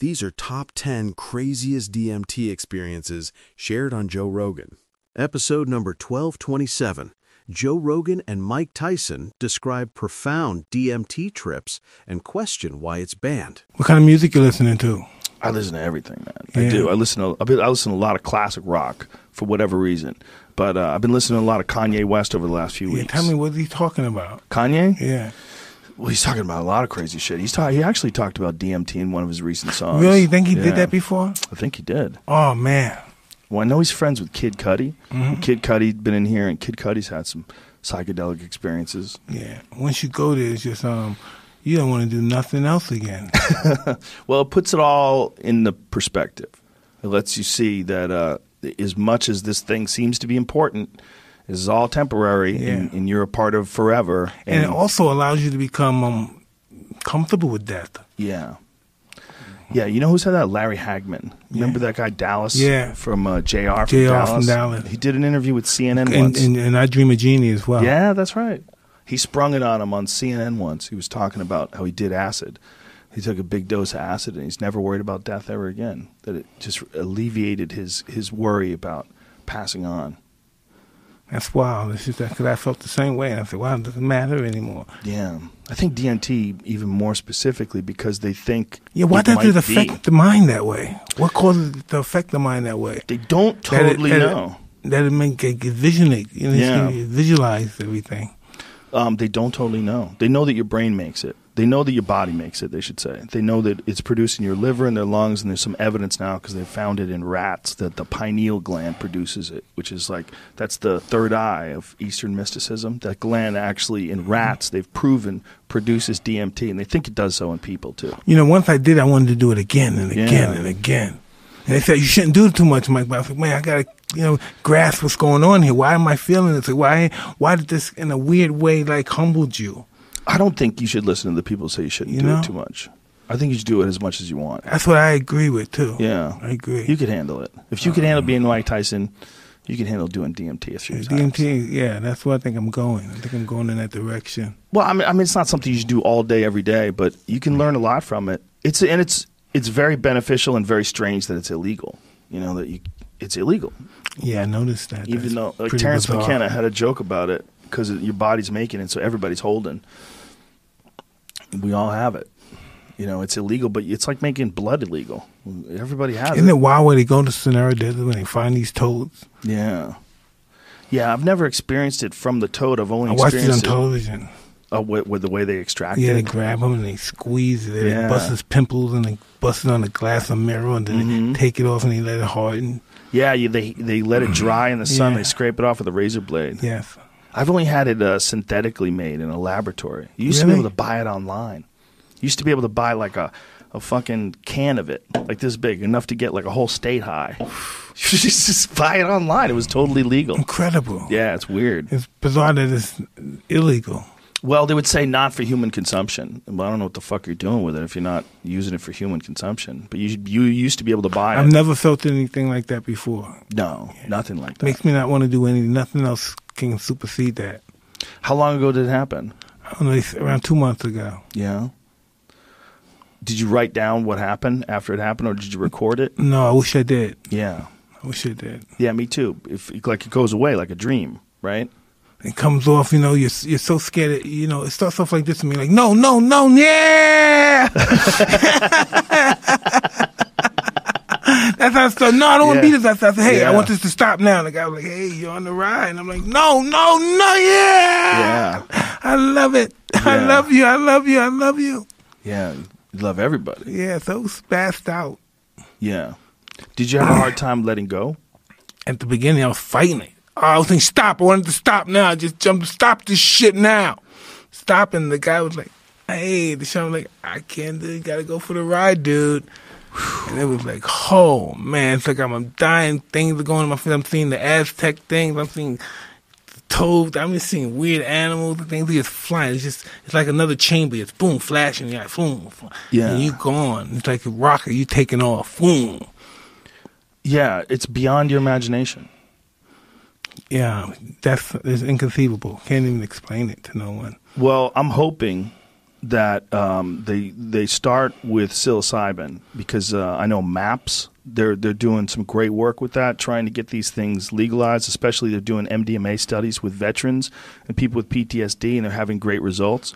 These are top 10 craziest DMT experiences shared on Joe Rogan. Episode number 1227 Joe Rogan and Mike Tyson describe profound DMT trips and question why it's banned. What kind of music you listening to? I listen to everything, man. I do. I listen to I listen to a lot of classic rock for whatever reason, but uh, I've been listening to a lot of Kanye West over the last few Yeah, weeks. tell me what he's talking about. Kanye? Yeah. Well, he's talking about a lot of crazy shit. He's ta- he actually talked about DMT in one of his recent songs. Really? You think he Yeah. did that before? I think he did. Oh man. Well, I know he's friends with Kid Cudi. Mm-hmm. Kid Cudi's been in here, and Kid Cudi's had some psychedelic experiences. Yeah. Once you go there, it's just um, you don't want to do nothing else again. Well, it puts it all in the perspective. It lets you see that uh, as much as this thing seems to be important, this is all temporary, and, Yeah. and you're a part of forever. and it also allows you to become um, comfortable with death. yeah, yeah. You know who said that? Larry Hagman. Remember Yeah. that guy Dallas? Yeah. from uh, Jr. From JR Dallas. from Dallas. He did an interview with CNN And, once. and and I dream of Jeannie as well. Yeah, that's right. He sprung it on him on CNN once. He was talking about how he did acid. He took a big dose of acid, and he's never worried about death ever again. That it just alleviated his his worry about passing on. That's wild. It's just that because I felt the same way. And I said, "Wow, it doesn't matter anymore." Yeah, I think DMT even more specifically because they think Yeah. Why it does it affect be. the mind that way? What causes it to affect the mind that way? They don't That it- totally that it- know. That it make it visionate. You know, Yeah. visualize everything. Um, they don't totally know. They know that your brain makes it. They know that your body makes it. They should say. They know that it's produced in your liver and their lungs, and there's some evidence now because they found it in rats that the pineal gland produces it, which is like that's the third eye of Eastern mysticism. That gland actually in rats they've proven produces DMT, and they think it does so in people too. You know, once I did, I wanted to do it again and again Yeah. and again. And they said you shouldn't do it too much, Mike. But I was like, man, I gotta, you know, grasp what's going on here. Why am I feeling this? Why, why did this, in a weird way, like humbled you? I don't think you should listen to the people who say you shouldn't You do know? it too much. I think you should do it as much as you want. That's what I agree with too. Yeah, I agree. You could handle it if you could handle being Mike Tyson. You can handle doing DMT a few Yeah, times. DMT, yeah, that's where I think I'm going. I think I'm going in that direction. Well, I mean, I mean, it's not something you should do all day, every day, but you can learn a lot from it. It's and it's it's very beneficial and very strange that it's illegal. You know that you it's illegal, Yeah, I noticed that. even That's though like Terence bizarre. McKenna had a joke about it because your body's making it, so everybody's holding. We all have it. You know, it's illegal, but it's like making blood illegal. Everybody has Isn't it. it wild when they go to Sonora Desert when they find these toads? Yeah, yeah. I've never experienced it from the toad. I've only I watched it on experienced television. uh, with, with the way they extract it. Yeah, they grab them and they squeeze it. Yeah. They bust his pimples and they bust it on the glass of mirror and then Mhm. they take it off and they let it harden. Yeah, you, they they let it dry in the sun. Yeah. They scrape it off with a razor blade. Yes. I've only had it uh, synthetically made in a laboratory. You used to be able to buy it online. You used to be able to buy like a, a fucking can of it, like this big, enough to get like a whole state high. You just, just buy it online. It was totally legal. Incredible. Yeah, it's weird. It's bizarre that it's illegal. Well, they would say not for human consumption. Well, I don't know what the fuck you're doing with it if you're not using it for human consumption. But you you used to be able to buy it. I've never felt anything like that before. no, nothing like that. Makes me not want to do anything. Nothing else can supersede that. How long ago did it happen? I don't know, around two months ago. Yeah. Did you write down what happened after it happened, or did you record it? No, I wish I did. Yeah. I wish I did. Yeah, me too. If like it goes away like a dream, right? It comes off, you know, you're you're so scared. It, you know, it starts off like this to me, like no, no, no, yeah. That's how I start. No, I don't want to be this. I said, hey, I want this to stop now. And the guy was like, hey, you're on the ride. And I'm like, no, no, no, yeah. Yeah. I love it. I love you. I love you. I love you. Yeah. Love everybody. Yeah, so spazzed out. Yeah. Did you have a hard time letting go? At the beginning, I was fighting it. I was saying, stop. I wanted to stop now. I just jumped, stop this shit now. Stop. And the guy was like, hey, the show was like, I can't do it. You got to go for the ride, dude. And it was like, oh, man. It's like I'm, dying. Things are going on my face. I'm seeing the Aztec things. I'm seeing toads. I'm just seeing weird animals and things are just flying. It's just, it's like another chamber. It's boom, flashing. You're boom. Yeah. And you gone. It's like a rocket. You're taking off. Boom. Yeah, it's beyond your imagination. Yeah, that's it's inconceivable. Can't even explain it to no one. Well, I'm hoping that um, they they start with psilocybin because uh, I know MAPS they're they're doing some great work with that, trying to get these things legalized. Especially they're doing MDMA studies with veterans and people with PTSD, and they're having great results.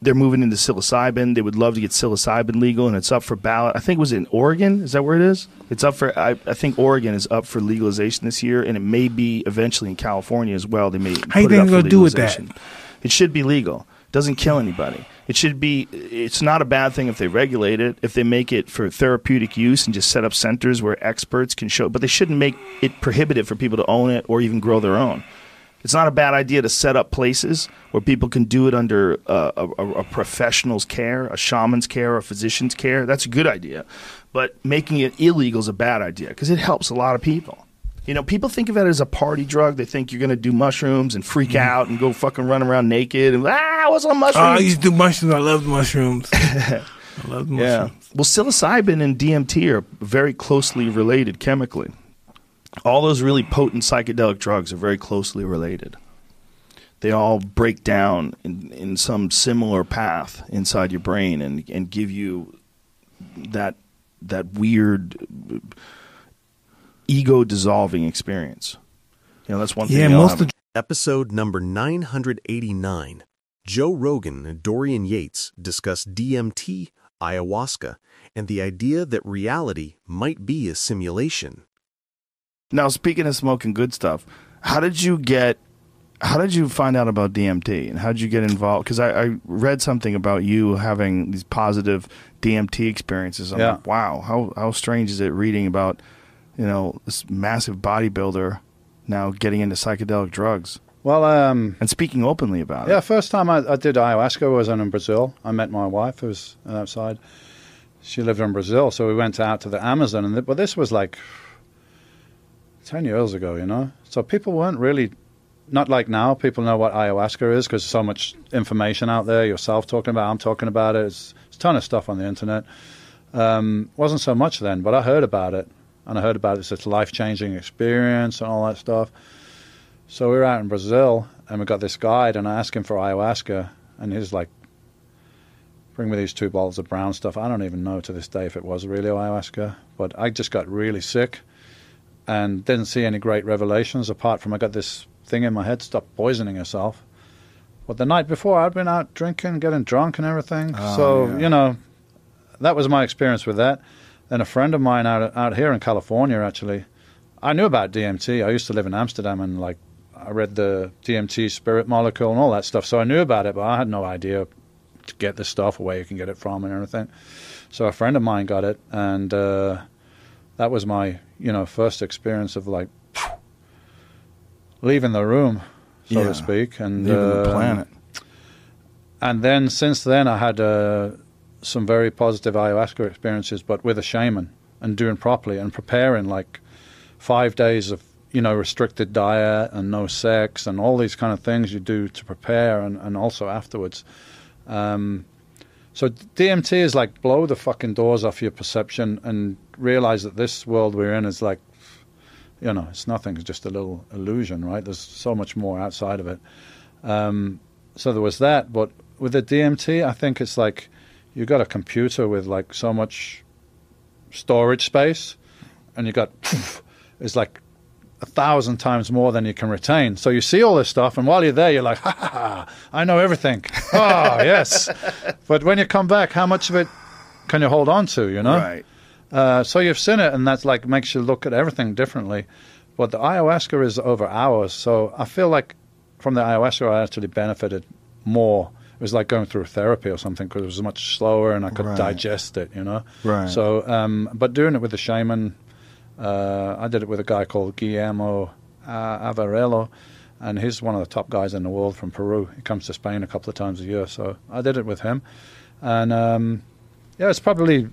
They're moving into psilocybin. They would love to get psilocybin legal, and it's up for ballot. I think it was in Oregon. Is that where it is? It's up for. I, I think Oregon is up for legalization this year, and it may be eventually in California as well. They may. How you think they're gonna do with that? It should be legal. Doesn't kill anybody. It should be. It's not a bad thing if they regulate it. If they make it for therapeutic use and just set up centers where experts can show. But they shouldn't make it prohibitive for people to own it or even grow their own. It's not a bad idea to set up places where people can do it under uh, a, a, a professional's care, a shaman's care, a physician's care. That's a good idea. But making it illegal is a bad idea because it helps a lot of people. You know, people think of it as a party drug. They think you're going to do mushrooms and freak out and go fucking run around naked and ah, what's on Oh, I mushrooms? used to do mushrooms. I love mushrooms. I love yeah. Well, psilocybin and DMT are very closely related chemically. All those really potent psychedelic drugs are very closely related. They all break down in, in some similar path inside your brain and, and give you that that weird ego dissolving experience. You know, that's one thing. Yeah, most have. of Episode number 989. Joe Rogan and Dorian Yates discuss DMT, ayahuasca, and the idea that reality might be a simulation. Now, speaking of smoking good stuff, how did you get? How did you find out about DMT and how did you get involved? Because I, I read something about you having these positive DMT experiences. I'm Yeah. like, wow, how how strange is it reading about, you know, this massive bodybuilder now getting into psychedelic drugs Well, um, and speaking openly about it. yeah, first time I, I did ayahuasca was in Brazil. I met my wife, who was outside. She lived in Brazil, so we went out to the Amazon. And th- but this was like ten years ago, you know. So people weren't really, not like now. People know what ayahuasca is because so much information out there. Yourself talking about, it, I'm talking about it. It's, it's a ton of stuff on the internet. Um, wasn't so much then, but I heard about it, and I heard about it. It's a life changing experience and all that stuff. So we were out in Brazil and we got this guide, and I asked him for ayahuasca, and he's like, "Bring me these two bottles of brown stuff." I don't even know to this day if it was really ayahuasca, but I just got really sick and didn't see any great revelations apart from I got this thing in my head: stop poisoning yourself. But the night before, I'd been out drinking, getting drunk, and everything. Oh, so yeah. you know, that was my experience with that. Then a friend of mine out out here in California, actually, I knew about DMT. I used to live in Amsterdam, and like I read the DMT spirit molecule and all that stuff, so I knew about it, but I had no idea to get this stuff or where you can get it from and everything. So a friend of mine got it, and uh, that was my you know first experience of like leaving the room, so Yeah. to speak, and Leaving the uh, planet. and then since then, I had uh, some very positive ayahuasca experiences, but with a shaman and doing properly and preparing like five days of you know restricted diet and no sex and all these kind of things you do to prepare and, and also afterwards. Um, so DMT is like blow the fucking doors off your perception and realize that this world we're in is like, you know, it's nothing. It's just a little illusion, right? There's so much more outside of it. Um, so there was that, but with the DMT, I think it's like you got a computer with like so much storage space, and you got it's like a thousand times more than you can retain. So you see all this stuff, and while you're there, you're like, ha ha, ha I know everything. oh yes, but when you come back, how much of it can you hold on to? You know, Right. uh, so you've seen it, and that's like makes you look at everything differently. But the ayahuasca is over hours, so I feel like from the ayahuasca I actually benefited more. It was like going through therapy or something because it was much slower and I could Right. digest it, you know. Right. So, um, but doing it with the shaman, uh, I did it with a guy called Guillermo uh, Arévalo, and he's one of the top guys in the world from Peru. He comes to Spain a couple of times a year, so I did it with him, and um, yeah, it's probably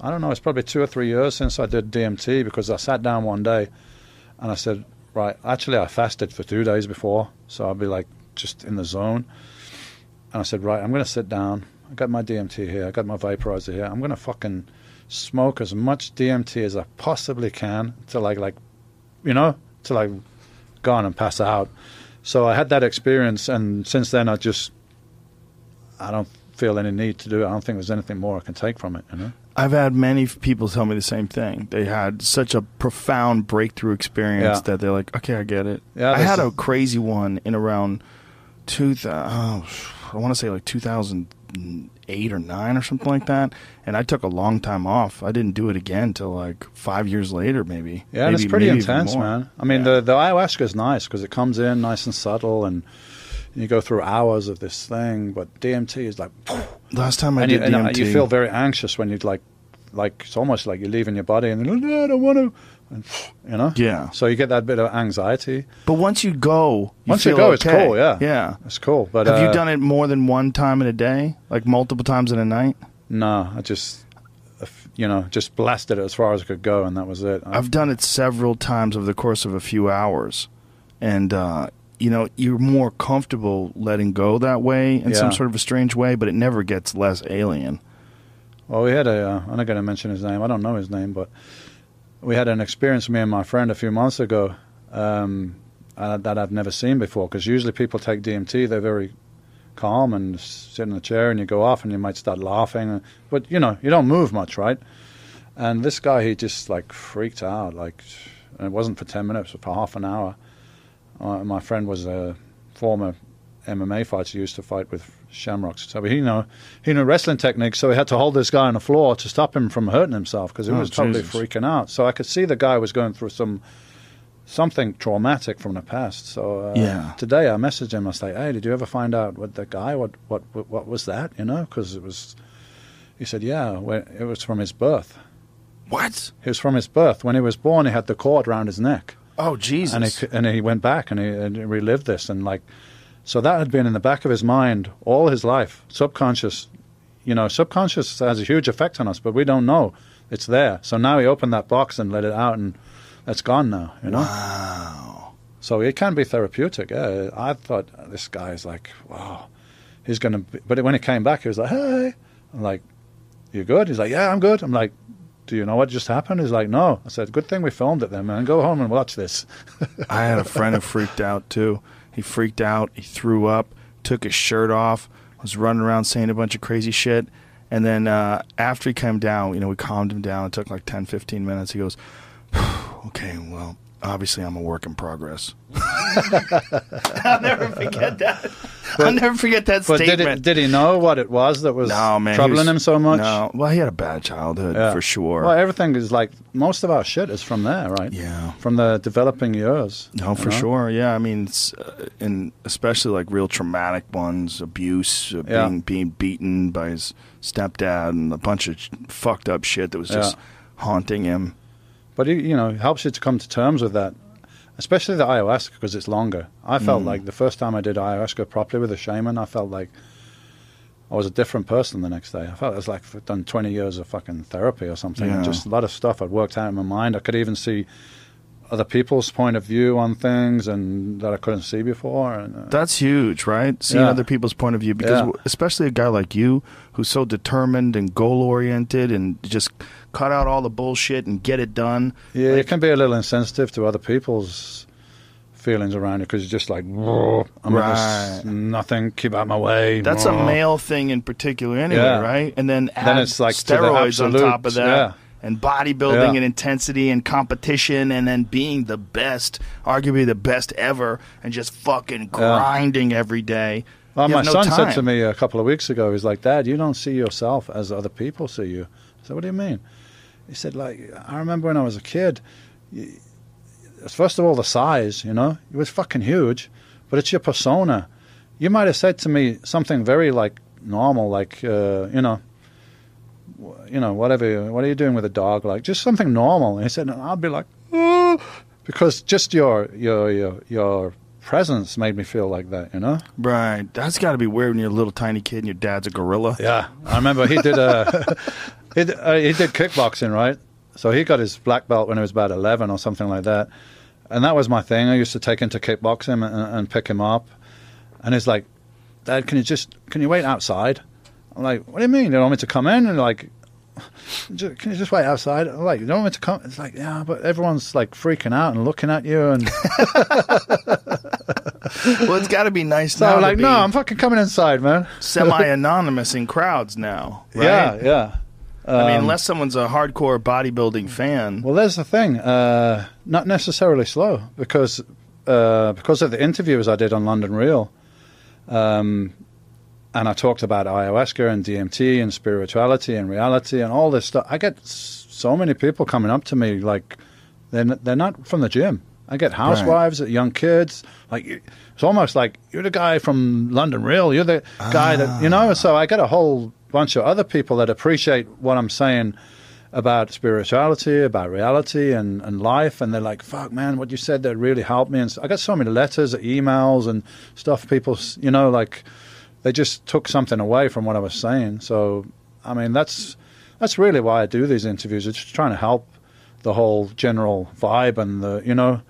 I don't know, it's probably two or three years since I did DMT because I sat down one day and I said, right, actually I fasted for two days before, so I'd be like just in the zone, and I said, right, I'm going to sit down. I got my DMT here. I got my vaporizer here. I'm going to fucking smoke as much DMT as I possibly can till I like, you know, till I go on and pass out. So I had that experience, and since then I just, I don't feel any need to do it. I don't think there's anything more I can take from it. You know. I've had many people tell me the same thing. They had such a profound breakthrough experience Yeah. that they're like, okay, I get it. Yeah, I had a crazy one in around two thousand. Oh, I want to say like two thousand eight or nine or something like that. And I took a long time off. I didn't do it again till like five years later, maybe. Yeah, and Maybe- it's pretty intense, man. I mean, Yeah. the the ayahuasca is nice because it comes in nice and subtle, and you go through hours of this thing. But DMT is like, Last time I and, you, did and uh, DMT, you feel very anxious when you like, like it's almost like you're leaving your body, and you're like, no, I don't want to, and, you know. Yeah. So you get that bit of anxiety. But once you go, you Once you go, it's cool, yeah. Yeah. It's cool, but Have uh, you done it more than one time in a day? Like multiple times in a night? No, I just, uh, you know, just blasted it as far as I could go, and that was it. I've done it several times over the course of a few hours, and uh, you know you're more comfortable letting go that way in some sort of a strange way, but it never gets less alien. Well, we had a. Uh, I'm not going to mention his name. I don't know his name, but we had an experience, me and my friend, a few months ago, um, uh, that I've never seen before. Because usually people take DMT, they're very calm and sit in a chair, and you go off, and you might start laughing, but you know you don't move much, right? And this guy, he just like freaked out, like, it wasn't for ten minutes, for half an hour. Uh, my friend was a former MMA fighter, used to fight with Shamrocks, so he know he knew wrestling techniques, so he had to hold this guy on the floor to stop him from hurting himself because he Oh, was totally Jesus. freaking out. So I could see the guy was going through some something traumatic from the past. So uh, Yeah. today I messaged him. I was like, "Hey, did you ever find out what the guy? What what what, what was that? You know?" Because it was. He said, "Yeah, it was from his birth. What? It was from his birth. When he was born, he had the cord around his neck." Oh Jesus! and he and he went back and he, and he relived this and like so that had been in the back of his mind all his life. Subconscious you know subconscious has a huge effect on us but we don't know. It's there. So now he opened that box and let it out and it's gone now you know? Wow. so it can be therapeutic. Yeah i thought this guy is like wow he's gonna be, but when he came back he was like hey. I'm like you good? He's like yeah i'm good. I'm like do you know what just happened? He's like no. I said good thing we filmed it then man. Go home and watch this. I had a friend who freaked out too. He freaked out. He threw up. Took his shirt off. Was running around saying a bunch of crazy shit. And then uh, after he came down, you know, we calmed him down. It took like 10, 15 minutes. He goes, "Okay, well, obviously I'm a work in progress." I'll never forget that. I'll never forget that But did, statement. it, did he know what it was that was no, man, troubling was- him so much? No, well, he had a bad childhood Yeah. for sure. Well, everything is like most of our shit is from there, right? yeah. From the developing years. No, for know? sure. Yeah, I mean, it's, uh, and especially like real traumatic ones, abuse, uh, Yeah. being being beaten by his stepdad, and a bunch of fucked up shit that was just Yeah. haunting him. But it, you know, it helps you to come to terms with that, especially the ayahuasca because it's longer. I felt Mm. like the first time I did ayahuasca properly with a shaman, I felt like I was a different person the next day. I felt it was like I'd done 20 years of fucking therapy or something. Yeah. Just a lot of stuff I'd worked out in my mind. I could even see other people's point of view on things and that I couldn't see before. And, uh, That's huge, right? Seeing Yeah. other people's point of view, because Yeah. especially a guy like you, who's so determined and goal oriented, and just cut out all the bullshit and get it done. Yeah, Like- it can be a little insensitive to other people's feelings around you because you're just like, "Whoa, I'm Right. nothing, keep out my way. That's a male thing in particular, anyway, Yeah. right? And then add Then it's like steroids on top of that, yeah. and bodybuilding Yeah. and intensity and competition, and then being the best, arguably the best ever, and just fucking grinding every day. Well, my no son said to me a couple of weeks ago, he's like, Dad, you don't see yourself as other people see you. I said, What do you mean? He said, like, I remember when I was a kid, you, first of all, the size, you know, it was fucking huge, but it's your persona. You might have said to me something very, like, normal, like, uh, you know, you know, whatever, what are you doing with a dog? Like, just something normal. And he said, and I'd be like, oh, because just your, your, your, your presence made me feel like that, you know? Right. That's got to be weird when you're a little tiny kid and your dad's a gorilla. Yeah, I remember he did uh, he, did, uh, he did kickboxing, right? So he got his black belt when he was about eleven or something like that, and that was my thing. I used to take him to kickboxing and, and pick him up, and he's like, "Dad, can you just can you wait outside?" I'm like, "What do you mean? You want me to come in?" And like, "Ju- can you just wait outside? I'm like, you don't want me to come? It's like, yeah, but everyone's like freaking out and looking at you, and well, it's got to be nice so now. I'm like, no, I'm fucking coming inside, man. semi-anonymous in crowds now. Right? Yeah, yeah. I mean, Um, unless someone's a hardcore bodybuilding fan. Well, there's the thing. Uh, not necessarily slow because uh, because of the interviews I did on London Real, um, and I talked about ayahuasca and DMT and spirituality and reality and all this stuff. I get so many people coming up to me like they're n- they're not from the gym. I get housewives, young kids. Like it's almost like you're the guy from London Real. You're the guy that you know. So I get a whole bunch of other people that appreciate what I'm saying about spirituality, about reality and, and life, and they're like, "Fuck, man, what you said that really helped me." And so I got so many letters, emails, and stuff. People, you know, like they just took something away from what I was saying. So, I mean, that's that's really why I do these interviews. It's just trying to help the whole general vibe and the, you know,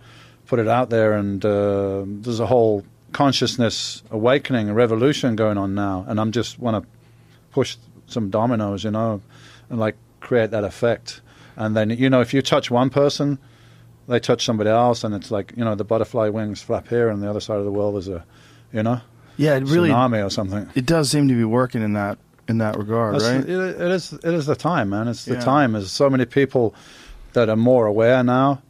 put it out there. And uh, there's a whole consciousness awakening, a revolution going on now, and I'm just want to push some dominoes, you know, and like create that effect. And then, you know, if you touch one person, they touch somebody else, and it's like, you know, the butterfly wings flap here, and the other side of the world is a, you know, Yeah, it really tsunami or something. it does seem to be working in that in that regard, That's- right? It, it is. It is the time, man. It's the Yeah. time. There's so many people that are more aware now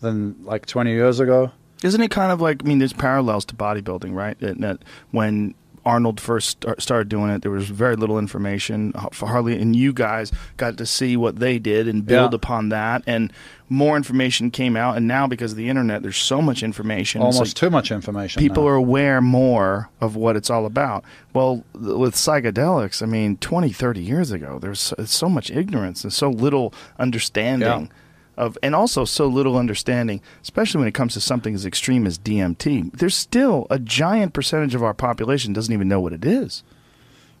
than like 20 years ago. Isn't it kind of like I mean, there's parallels to bodybuilding, right? That, that when Arnold first start, started doing it, there was very little information uh, for hardly, and you guys got to see what they did and build Yeah. upon that, and more information came out. And now, because of the internet, there's so much information. Almost like too much information. people now. are aware more of what it's all about. Well, with psychedelics, I mean, 20, 30 years ago, there's so, so much ignorance and so little understanding of, and also so little understanding, especially when it comes to something as extreme as DMT. There's still a giant percentage of our population doesn't even know what it is.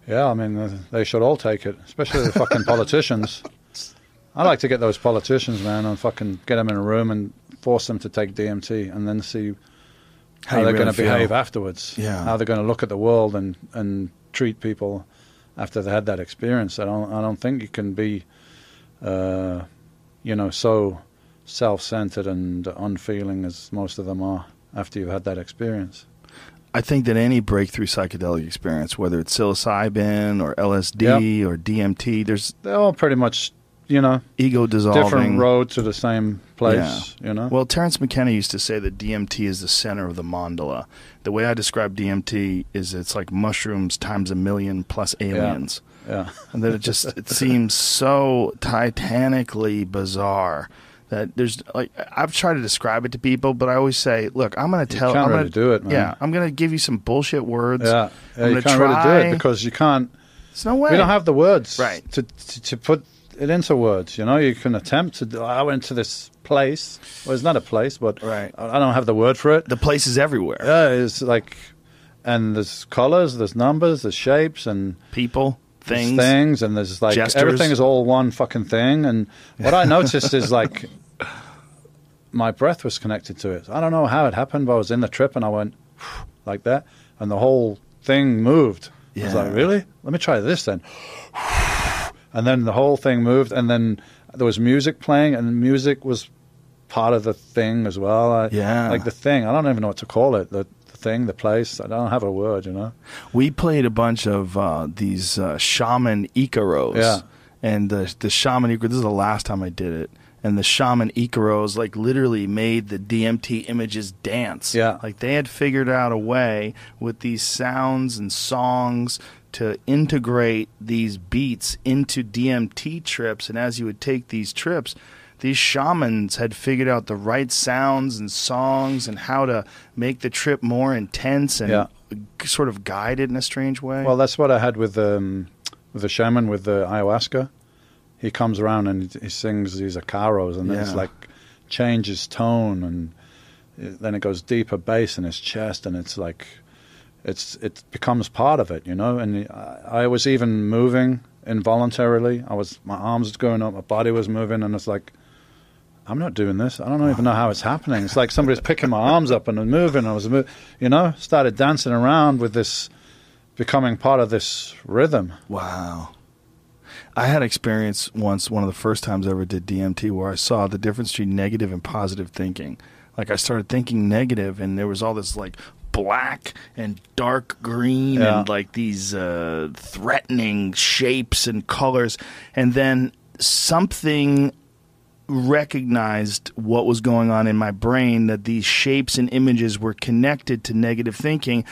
Yeah, I mean, uh, they should all take it, especially the fucking politicians. I like to get those politicians, man, and fucking get them in a room and force them to take DMT, and then see how, you they're really going to behave afterwards. Yeah. how they're going to look at the world and and treat people after they had that experience. I don't I don't think you can be, uh, you know, so self-centered and unfeeling as most of them are after you've had that experience. I think that any breakthrough psychedelic experience, whether it's psilocybin or LSD or DMT, there's They're all pretty much, you know, ego dissolving. different road to the same place. You know. Well, Terence McKenna used to say that DMT is the center of the mandala. The way I describe DMT is it's like mushrooms times a million plus aliens. yeah. And that it just it seems so titanically bizarre that there's like I've tried to describe it to people, but I always say, look, I'm going to tell I'm gonna, do it, man. Yeah, I'm going to give you some bullshit words. Yeah, yeah I'm you can't really do try- it because you can't. There's no way. We don't have the words Right. to, to to put it into words. You know, you can attempt to. do- I went to this place. Well, it's not a place, but Right. I I don't have the word for it. the place is everywhere. Yeah, it's like, and there's colors, there's numbers, there's shapes, and People, there's things. things, and there's like Gestures. everything is all one fucking thing. And what I noticed is like. My breath was connected to it. I don't know how it happened, but I was in the trip and I went like that, and the whole thing moved. I was Yeah. like, really? Let me try this then. And then the whole thing moved, and then there was music playing, and music was part of the thing as well. I, Yeah. like the thing. I don't even know what to call it. The thing, the place. I don't have a word. You know. We played a bunch of uh, these uh, shaman Icaros. Yeah. And the the shaman Icaro, this is the last time I did it. And the shaman Icaros like literally made the DMT images dance. Yeah. Like they had figured out a way with these sounds and songs to integrate these beats into DMT trips. And as you would take these trips, these shamans had figured out the right sounds and songs and how to make the trip more intense and Yeah. sort of guided in a strange way. Well, that's what I had with um, with the shaman with the ayahuasca. He comes around and he sings these icaros, and then it's like changes tone, and uh, then it goes deeper bass in his chest, and it's like it's it becomes part of it, you know. And I, I was even moving involuntarily. I was my arms was going up, my body was moving, and it's like. I'm not doing this. I don't even know how it's happening. It's like somebody's picking my arms up and moving. I was, you know, started dancing around with this becoming part of this rhythm. Wow. I had experience once, one of the first times I ever did DMT, where I saw the difference between negative and positive thinking. Like I started thinking negative, and there was all this like black and dark green Yeah. and like these uh, threatening shapes and colors, and then something recognized what was going on in my brain that these shapes and images were connected to negative thinking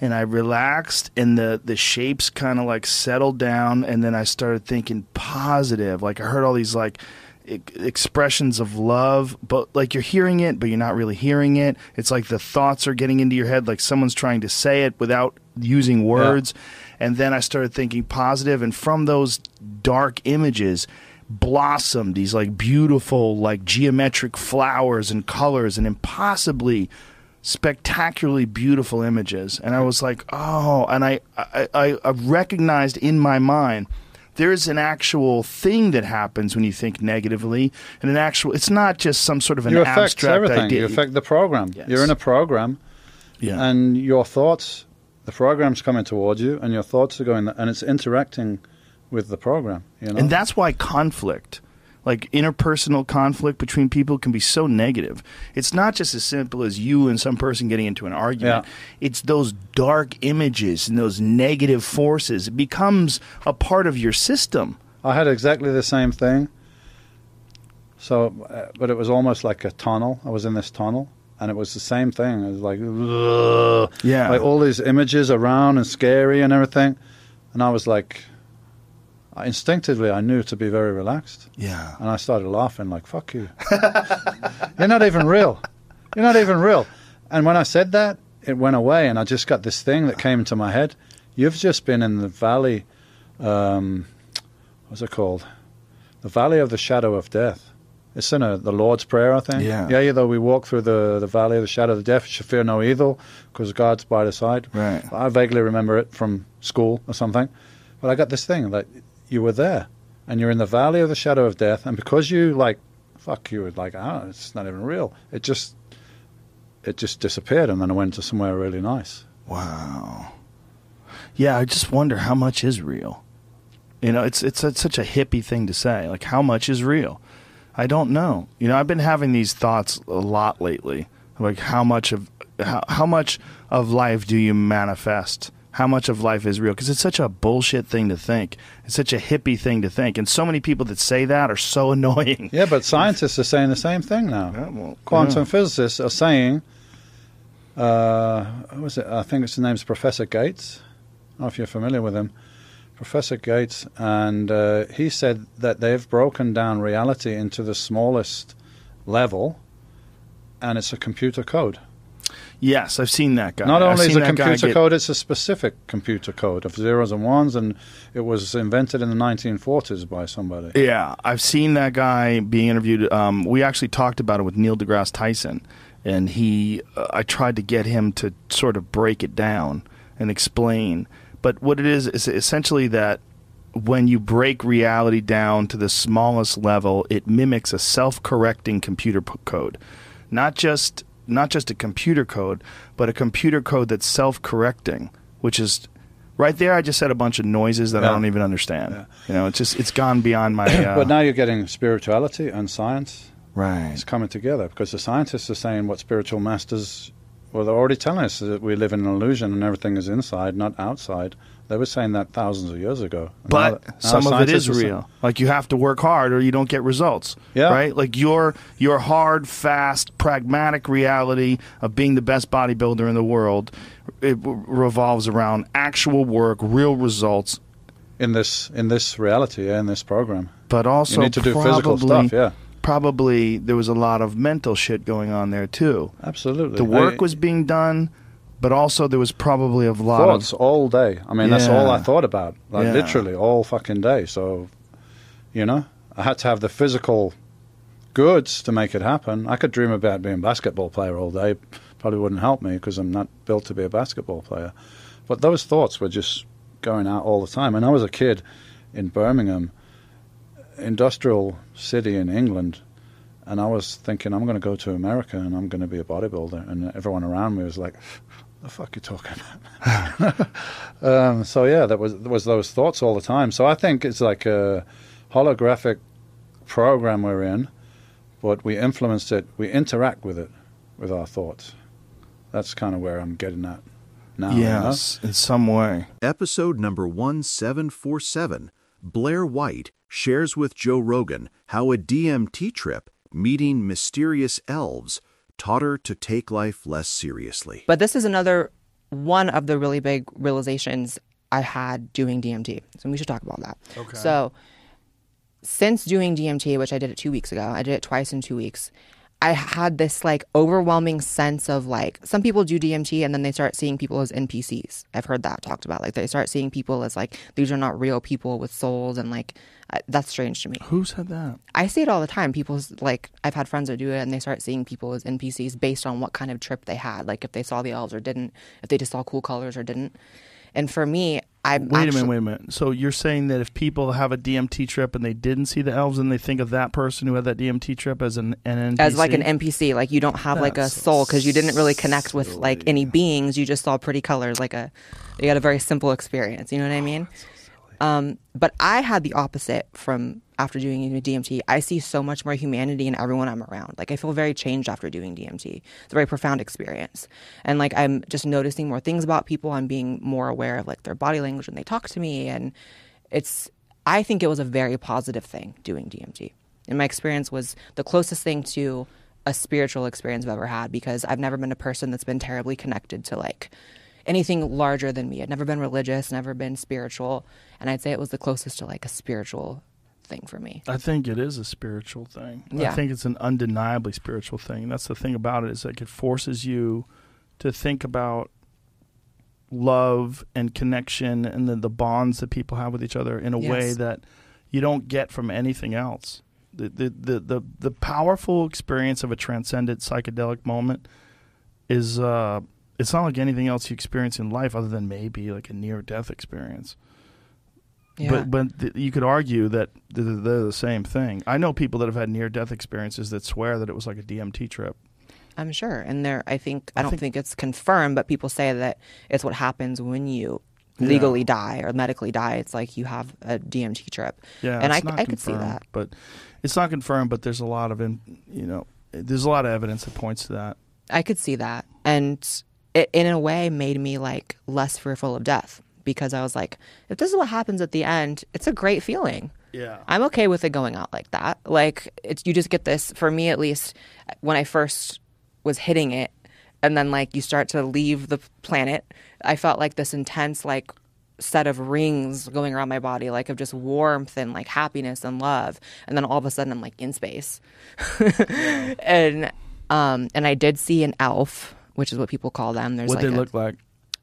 and I relaxed and the the shapes kind of like settled down and then I started thinking positive. Like I heard all these like expressions of love but like you're hearing it but you're not really hearing it. It's like the thoughts are getting into your head like someone's trying to say it without using words. And then I started thinking positive and from those dark images blossomed these like beautiful like geometric flowers and colors and impossibly spectacularly beautiful images and i was like oh and i i, I, I recognized in my mind there's an actual thing that happens when you think negatively and an actual it's not just some sort of an you affect abstract everything. idea You affect the program. Yes. You're in a program, yeah and your thoughts, the program's coming towards you, and your thoughts are going, and it's interacting with the program. You know, And that's why conflict, like interpersonal conflict between people, can be so negative. It's not just as simple as you and some person getting into an argument. Yeah. It's those dark images and those negative forces. It becomes a part of your system. I had exactly the same thing. So, uh, but it was almost like a tunnel. I was in this tunnel, and it was the same thing. It was like, "Ugh," Yeah. like all these images around and scary and everything. And I was like, instinctively, I knew to be very relaxed, Yeah. and I started laughing like, "Fuck you! You're not even real. You're not even real." And when I said that, it went away, and I just got this thing that came into my head. You've just been in the valley. Um, what's it called? The valley of the shadow of death. It's in a, the Lord's Prayer, I think. Yeah. Yeah, you though we walk through the, the valley of the shadow of death, you should fear no evil, because God's by the side. Right. I vaguely remember it from school or something. But I got this thing that you were there, and you're in the valley of the shadow of death, and because you, like, fuck, you were like, oh, it's not even real. It just, it just disappeared, and then I went to somewhere really nice. Wow. Yeah, I just wonder how much is real. You know, it's it's, it's such a hippie thing to say. Like, how much is real? I don't know. You know, I've been having these thoughts a lot lately. Like, how much of how, how much of life do you manifest? How much of life is real? Because it's such a bullshit thing to think. It's such a hippie thing to think, and so many people that say that are so annoying. Yeah, but scientists are saying the same thing now. Yeah, well, Quantum yeah. physicists are saying, uh, what was it? I think it's his name's Professor Gates. I don't know if you're familiar with him. Professor Gates, and uh, he said that they've broken down reality into the smallest level, and it's a computer code. Yes, I've seen that guy. Not I've only is a computer get- code, it's a specific computer code of zeros and ones, and it was invented in the 1940s by somebody. Yeah, I've seen that guy being interviewed. Um, we actually talked about it with Neil deGrasse Tyson, and he. Uh, I tried to get him to sort of break it down and explain. But what it is is essentially that when you break reality down to the smallest level, it mimics a self-correcting computer p- code, not just not just a computer code, but a computer code that's self-correcting, which is right there. I just said a bunch of noises that I don't even understand. You know, it's just it's gone beyond my. Uh, But now you're getting spirituality and science right? It's coming together because the scientists are saying what spiritual masters, well, they're already telling us that we live in an illusion and everything is inside, not outside. They were saying that thousands of years ago. And now- But now some of it is are saying- real. Like you have to work hard or you don't get results. Yeah. Right? Like your your hard, fast, pragmatic reality of being the best bodybuilder in the world it revolves around actual work, real results, in this in this reality, yeah, in this program. but also you need to do physical probably- stuff, yeah, Probably there was a lot of mental shit going on there too. absolutely. The work I- was being done, but also there was probably a lot of thoughts of all day. I mean, that's all I thought about, like Yeah. literally all fucking day. So, you know, I had to have the physical goods to make it happen. I could dream about being a basketball player all day. Probably wouldn't help me because I'm not built to be a basketball player. But those thoughts were just going out all the time. And I was a kid in Birmingham, industrial city in England, and I was thinking I'm going to go to America and I'm going to be a bodybuilder. And everyone around me was like, the fuck you talking about? um, so yeah, that was was those thoughts all the time. So I think it's like a holographic program we're in, but we influence it, we interact with it, with our thoughts. That's kind of where I'm getting at now. you know? Yes, in some way. Episode number 1747 Blair White shares with Joe Rogan how a DMT trip meeting mysterious elves taught her to take life less seriously. But this is another one of the really big realizations I had doing DMT. So we should talk about that. Okay. So since doing DMT, which I did it two weeks ago, I did it twice in two weeks. I had this like overwhelming sense of like some people do DMT and then they start seeing people as NPCs. I've heard that talked about. Like they start seeing people as like these are not real people with souls and like uh, that's strange to me. Who said that? I see it all the time. People's like I've had friends that do it and they start seeing people as NPCs based on what kind of trip they had. Like if they saw the elves or didn't, if they just saw cool colors or didn't. And for me, I Wait a minute, wait a minute. So you're saying that if people have a DMT trip and they didn't see the elves, and they think of that person who had that DMT trip as an, an NPC? as like an NPC. Like you don't have like a soul because you didn't really connect with like any beings. You just saw pretty colors. Like a, you had a very simple experience. You know what I mean? Um, but I had the opposite from after doing DMT. I see so much more humanity in everyone I'm around. Like I feel very changed after doing DMT. It's a very profound experience, and like I'm just noticing more things about people. I'm being more aware of like their body language when they talk to me, and it's. I think it was a very positive thing doing DMT. And my experience was the closest thing to a spiritual experience I've ever had because I've never been a person that's been terribly connected to like anything larger than me. I'd never been religious, never been spiritual, and I'd say it was the closest to like a spiritual thing for me. I think it is a spiritual thing. Yeah. I think it's an undeniably spiritual thing. That's the thing about it is like it forces you to think about love and connection and the, the bonds that people have with each other in a way that you don't get from anything else. The, the, the, the, the powerful experience of a transcendent psychedelic moment is uh, it's not like anything else you experience in life other than maybe like a near death experience. Yeah. But but th- you could argue that th- they're the same thing. I know people that have had near death experiences that swear that it was like a DMT trip. I'm sure. And there, I think, I, I don't think- think, it's confirmed, but people say that it's what happens when you Yeah. legally die or medically die. It's like you have a DMT trip. Yeah, And I- I could see that. but it's not confirmed. But there's a lot of in, you know there's a lot of evidence that points to that. I could see that. And it, in a way, made me like less fearful of death because I was like, if this is what happens at the end, it's a great feeling. Yeah, I'm okay with it going out like that. Like it's you just get this for me at least when I first was hitting it and then like you start to leave the planet, I felt like this intense like set of rings going around my body like of just warmth and like happiness and love and then all of a sudden I'm like in space. and um and I did see an elf, which is what people call them. There's what like they a, look like.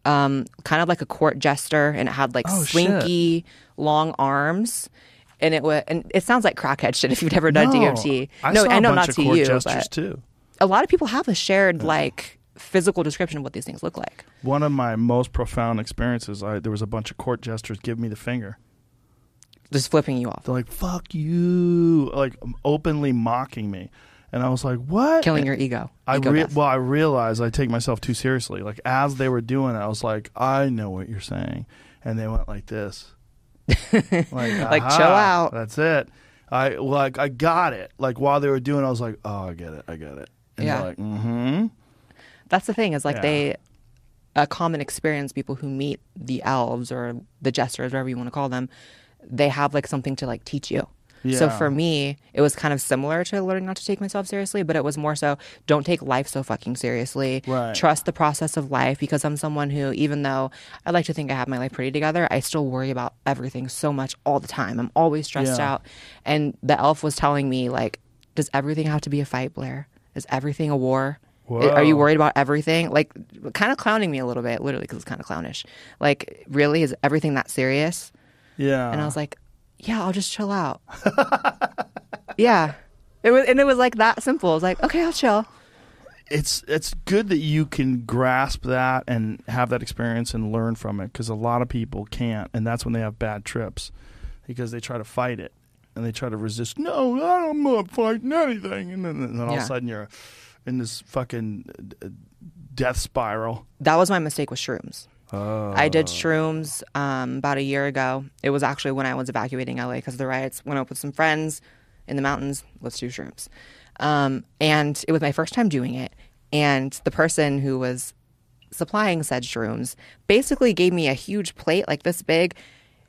Um, kind of like a court jester, and it had like Oh, slinky, long arms. And it was, and it sounds like crackhead shit if you've never done No, DMT. I no, I know not to you, but too. a lot of people have a shared like physical description of what these things look like. One of my most profound experiences, I, there was a bunch of court jesters give me the finger. Just flipping you off, They're like, "Fuck you," like openly mocking me, and I was like, "What?" killing your ego. I ego re- well, I realized I take myself too seriously. Like as they were doing it, I was like, "I know what you're saying," and they went like this, like, Like, chill out." That's it. I like I got it. Like while they were doing, it, I was like, "Oh, I get it. I get it." And Yeah. like, "Mm-hmm." That's the thing is like Yeah. they, a common experience. People who meet the elves or the jesters, whatever you want to call them, they have like something to like teach you. So for me, it was kind of similar to learning not to take myself seriously, but it was more so don't take life so fucking seriously. Right. Trust the process of life because I'm someone who, even though I like to think I have my life pretty together, I still worry about everything so much all the time. I'm always stressed Yeah. out. And the elf was telling me, like, does everything have to be a fight, Blair? Is everything a war? Are you worried about everything? Like, kind of clowning me a little bit, literally, because it's kind of clownish. Like, really, is everything that serious? Yeah. And I was like, yeah, I'll just chill out. yeah. It was, and it was like that simple. I was like, okay, I'll chill. it's it's good that you can grasp that and have that experience and learn from it because a lot of people can't, and that's when they have bad trips because they try to fight it and they try to resist. No, I'm not fighting anything, and then, and then all of a sudden you're in this fucking uh, death spiral. That was my mistake with shrooms. I did shrooms um, about a year ago. It was actually when I was evacuating LA because of the riots. Went up with some friends in the mountains. Let's do shrooms. Um, and it was my first time doing it. And the person who was supplying said shrooms basically gave me a huge plate like this big,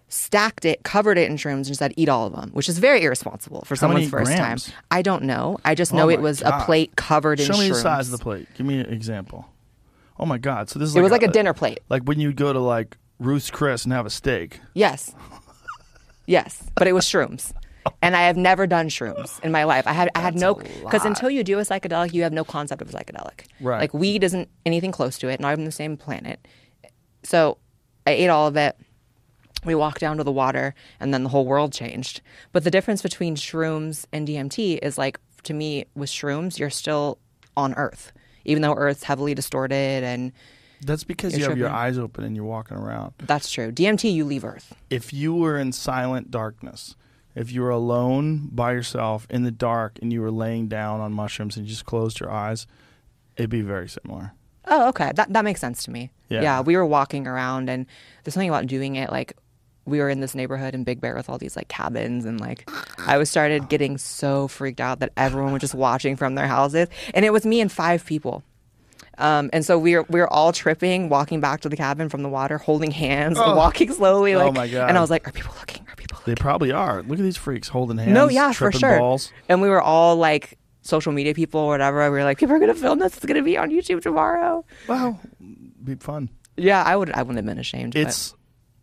stacked it, covered it in shrooms, and said, eat all of them, which is very irresponsible for How someone's first grams? time. I don't know. I just Oh know it was God. a plate covered in Show me shrooms. the size of the plate. Give me an example. Oh my god! So this is it like was like a dinner plate. like when you go to like Ruth's Chris and have a steak. Yes. Yes, but it was shrooms. And I have never done shrooms in my life. I had I had no because until you do a psychedelic, you have no concept of a psychedelic. Right. Like weed isn't anything close to it, not even the same planet. So I ate all of it. We walked down to the water, and then the whole world changed. But the difference between shrooms and DMT is like to me, with shrooms, you're still on Earth, even though Earth's heavily distorted, and That's because you have your eyes open and you're walking around. that's true. DMT, you leave Earth. If you were in silent darkness, if you were alone by yourself in the dark and you were laying down on mushrooms and you just closed your eyes, it'd be very similar. Oh, okay. That that makes sense to me. Yeah. we were walking around and there's something about doing it like we were in this neighborhood in Big Bear with all these like cabins and like I was started getting so freaked out that everyone was just watching from their houses and it was me and five people. Um, and so we were we were all tripping, walking back to the cabin from the water, holding hands, and walking slowly. Like, Oh my God. And I was like, "Are people looking? Are people They probably are. Look at these freaks holding hands. no, yeah, for sure. Balls. And we were all like social media people or whatever. We were like, "People are gonna film this. It's gonna be on YouTube tomorrow." Wow, be fun. Yeah, I would. I wouldn't have been ashamed. but-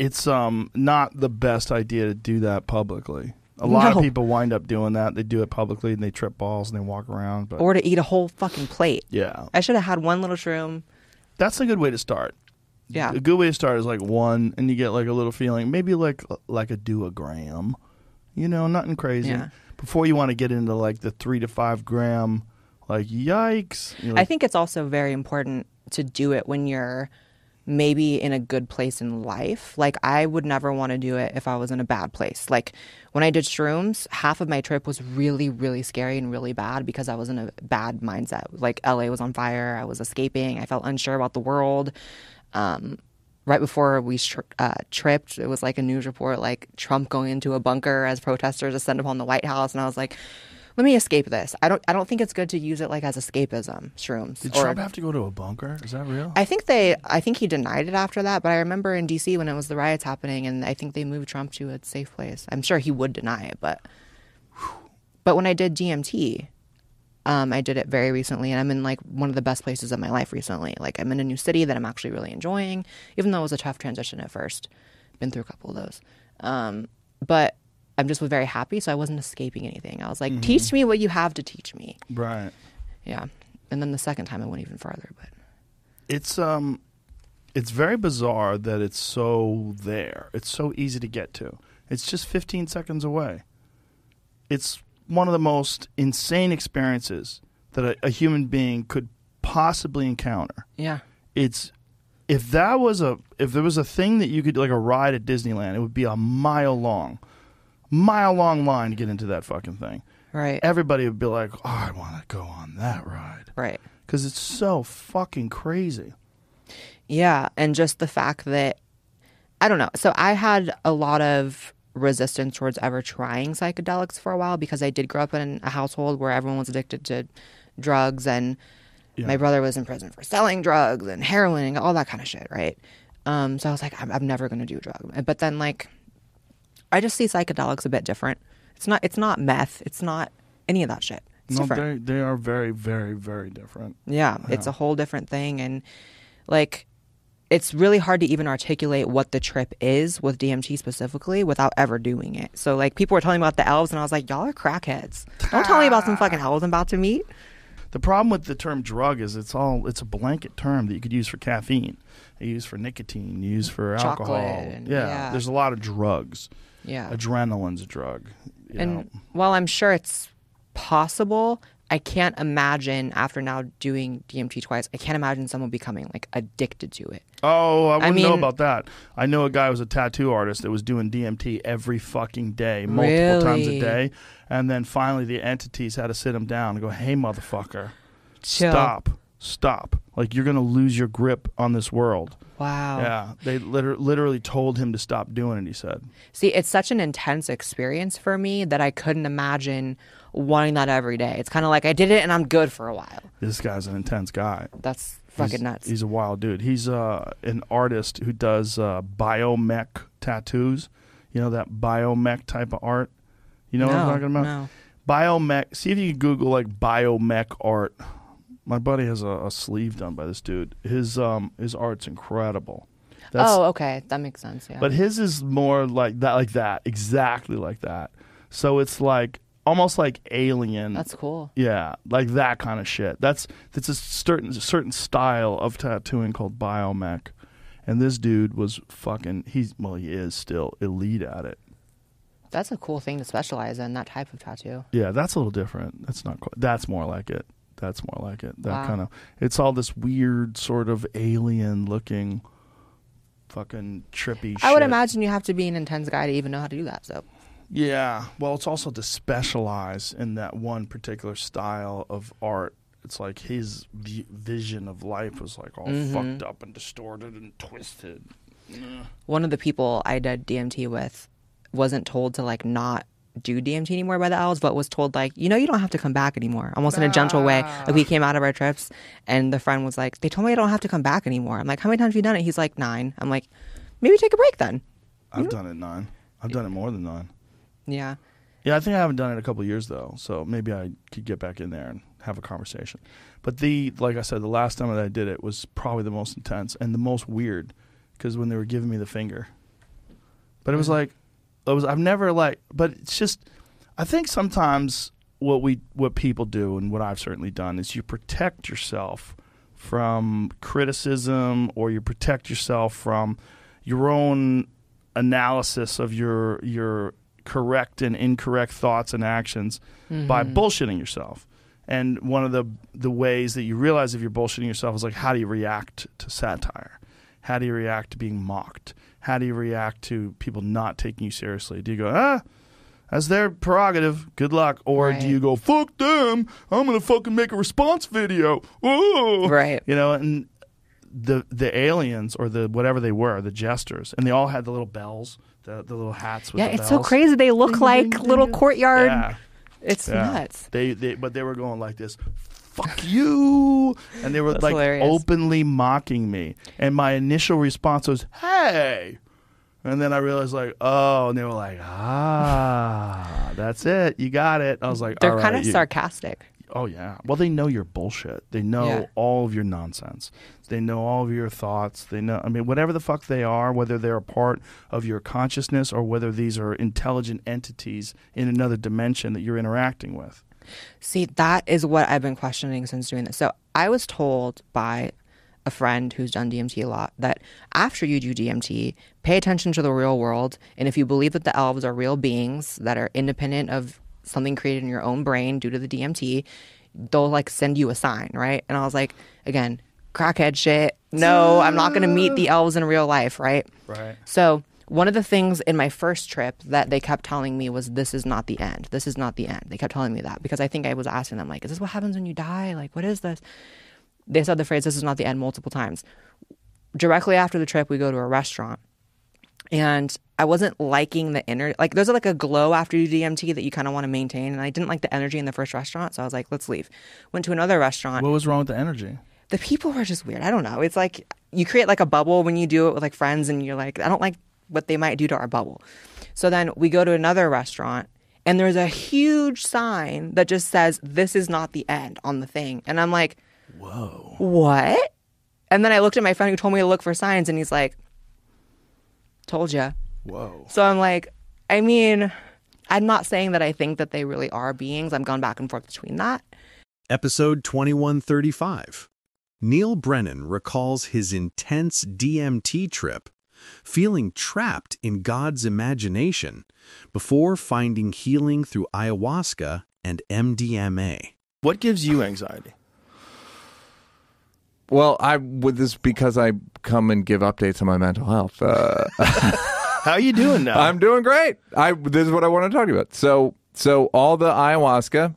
It's um not the best idea to do that publicly. A lot No. of people wind up doing that. They do it publicly and they trip balls and they walk around. But or to eat a whole fucking plate. yeah, I should have had one little shroom. that's a good way to start. Yeah. A good way to start is like one, and you get like a little feeling, maybe like like a duogram, you know, nothing crazy. Yeah. Before you want to get into like the three to five gram, like yikes. You're I think it's also very important to do it when you're maybe in a good place in life. Like I would never want to do it if I was in a bad place. Like when I did shrooms, half of my trip was really really scary and really bad because I was in a bad mindset. Like LA was on fire, I was escaping, I felt unsure about the world. Um right before we uh, tripped, it was like a news report like Trump going into a bunker as protesters ascend upon the White House and I was like let me escape this. I don't. I don't think it's good to use it like as escapism. Shrooms. did or- Trump have to go to a bunker? Is that real? I think they. I think he denied it after that. But I remember in D.C. when it was the riots happening, and I think they moved Trump to a safe place. I'm sure he would deny it, but. But when I did DMT, um, I did it very recently, and I'm in like one of the best places of my life recently. Like I'm in a new city that I'm actually really enjoying, even though it was a tough transition at first. Been through a couple of those, um, but I'm just very happy. So I wasn't escaping anything. I was like, teach me what you have to teach me. right. Yeah. And then the second time I went even farther, but it's um it's very bizarre that it's so there. It's so easy to get to. It's just 15 seconds away. It's one of the most insane experiences that a, a human being could possibly encounter. yeah. It's if that was a if there was a thing that you could like a ride at Disneyland, it would be a mile long, mile long line to get into that fucking thing. Right. Everybody would be like, "Oh, I want to go on that ride." Right. Because it's so fucking crazy. Yeah, and just the fact that I don't know. So I had a lot of resistance towards ever trying psychedelics for a while because I did grow up in a household where everyone was addicted to drugs and Yeah. my brother was in prison for selling drugs and heroin and all that kind of shit, right? Um, so I was like, I'm, I'm never going to do a drug. But then like, I just see psychedelics a bit different. It's not. It's not meth. It's not any of that shit. It's no, different. they they are very, very, very different. Yeah, it's a whole different thing. And like, it's really hard to even articulate what the trip is with DMT specifically without ever doing it. So, like, people were telling me about the elves, and I was like, y'all are crackheads. Don't tell me about some fucking elves I'm about to meet. The problem with the term drug is it's all it's a blanket term that you could use for caffeine, you use for nicotine, you use for alcohol. Chocolate yeah, yeah. there's a lot of drugs. Yeah. Adrenaline's a drug. and know. while I'm sure it's possible, I can't imagine after now doing DMT twice, I can't imagine someone becoming like addicted to it. Oh, I wouldn't know mean- about that. I know a guy who was a tattoo artist that was doing DMT every fucking day, multiple times a day. And then finally the entities had to sit him down and go, hey, mother,fucker, Chill. stop. Stop. Like you're gonna lose your grip on this world. Wow. Yeah, they liter- literally told him to stop doing it. He said, See, it's such an intense experience for me that I couldn't imagine wanting that every day. It's kind of like I did it and I'm good for a while. "This guy's an intense guy. That's fucking he's, nuts. He's a wild dude. He's uh, an artist who does uh, biomech tattoos. You know that biomech type of art. You know what I'm talking about? no. Biomech. See if you can Google like biomech art. My buddy has a, a sleeve done by this dude. His um his art's incredible. That's, oh, okay. That makes sense. Yeah. but his is more like that, like that, exactly like that. So it's like almost like alien. That's cool. Yeah, like that kind of shit. That's that's a certain certain style of tattooing called biomech, and this dude was fucking. He's well, he is still elite at it. That's a cool thing to specialize in, that type of tattoo. Yeah, that's a little different. That's not quite. That's more like it. That's more like it. That Wow. kind of. It's all this weird sort of alien looking, fucking trippy. I would imagine you have to be an intense guy to even know how to do that. So, Yeah, well, it's also to specialize in that one particular style of art. It's like his v- vision of life was like all Mhm. fucked up and distorted and twisted. One of the people I did DMT with wasn't told to like not do DMT anymore by the elves, but was told like, you know, you don't have to come back anymore. Almost in a gentle way. Like we came out of our trips, and the friend was like, they told me I don't have to come back anymore. I'm like, how many times have you done it? He's like, nine. I'm like, maybe take a break then. I've done it nine. I've done it more than nine. Yeah. Yeah, I think I haven't done it in a couple of years though, so maybe I could get back in there and have a conversation. But the like I said, the last time that I did it was probably the most intense and the most weird because when they were giving me the finger, but it was mm-hmm. like, was I've never like, but it's just I think sometimes what we what people do and what I've certainly done is you protect yourself from criticism or you protect yourself from your own analysis of your your correct and incorrect thoughts and actions by Mm-hmm. bullshitting yourself. And one of the the ways that you realize if you're bullshitting yourself is like how do you react to satire? How do you react to being mocked? How do you react to people not taking you seriously? Do you go, ah, that's their prerogative. Good luck. Or Right. do you go, fuck them. I'm gonna fucking make a response video. Ooh. Right. You know, and the the aliens or the whatever they were, the jesters, and they all had the little bells, the, the little hats with Yeah, the it's so crazy. They look Ding, like ding, little ding. courtyard. Yeah. It's Yeah. nuts. They, they, but they were going like this, "Fuck you," and they were That's like hilarious. openly mocking me. And my initial response was, "Hey," and then I realized like, "Oh," and they were like, "Ah, that's it, you got it." I was like, They're "All kind right, of you- sarcastic. Oh yeah. Well, they know your bullshit. They know Yeah. all of your nonsense. They know all of your thoughts. They know. I mean, whatever the fuck they are, whether they're a part of your consciousness or whether these are intelligent entities in another dimension that you're interacting with. See, that is what I've been questioning since doing this. So I was told by a friend who's done DMT a lot that after you do DMT, pay attention to the real world. And if you believe that the elves are real beings that are independent of something created in your own brain due to the DMT, they'll like send you a sign, right? And I was like, again, crackhead shit. No, I'm not going to meet the elves in real life, right? Right. So one of the things in my first trip that they kept telling me was this is not the end. This is not the end. They kept telling me that because I think I was asking them like, is this what happens when you die? Like, what is this? They said the phrase "this is not the end" multiple times. Directly after the trip, we go to a restaurant, and I wasn't liking the energy. Like, there's like a glow after you DMT that you kind of want to maintain, and I didn't like the energy in the first restaurant, so I was like, let's leave. Went to another restaurant What was wrong with the energy? the people were just weird. I don't know. It's like you create like a bubble when you do it with like friends, and you're like, I don't like what they might do to our bubble. So then we go to another restaurant, and there's a huge sign that just says, This is not the end on the thing. And I'm like, Whoa. What? And then I looked at my friend who told me to look for signs, and he's like, Told ya. Whoa. So I'm like, I mean, I'm not saying that I think that they really are beings. I'm gone back and forth between that. Episode 2135. Neal Brennan recalls his intense DMT trip, feeling trapped in God's imagination before finding healing through ayahuasca and MDMA. What gives you anxiety? Well, I with this because I come and give updates on my mental health. Uh, How you doing now? I'm doing great. I this is what I want to talk about. So so all the ayahuasca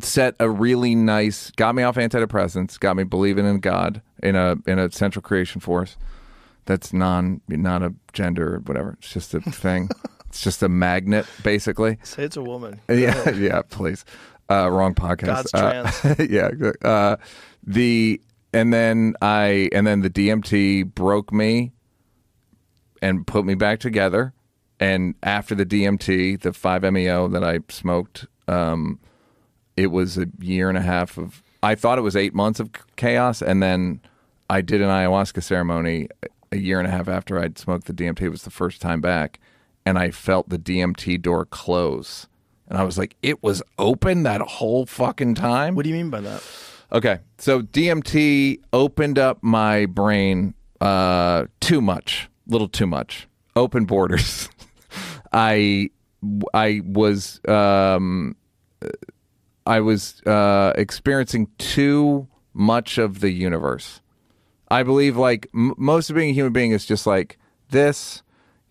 set a really nice got me off antidepressants, got me believing in God in a in a central creation force that's non not a gender or whatever. It's just a thing. it's just a magnet, basically. Say it's a woman. Yeah, yeah, please. Uh, wrong podcast. God's Uh, yeah. Uh, the and then I and then the DMT broke me and put me back together. And after the DMT, the five MEO that I smoked, um, it was a year and a half of. I thought it was eight months of chaos, and then I did an ayahuasca ceremony a year and a half after I'd smoked the DMT. It was the first time back, and I felt the DMT door close, and I was like, "It was open that whole fucking time." What do you mean by that? Okay, so DMT opened up my brain uh, too much, a little too much. Open borders. I I was um, I was uh, experiencing too much of the universe. I believe like m- most of being a human being is just like this.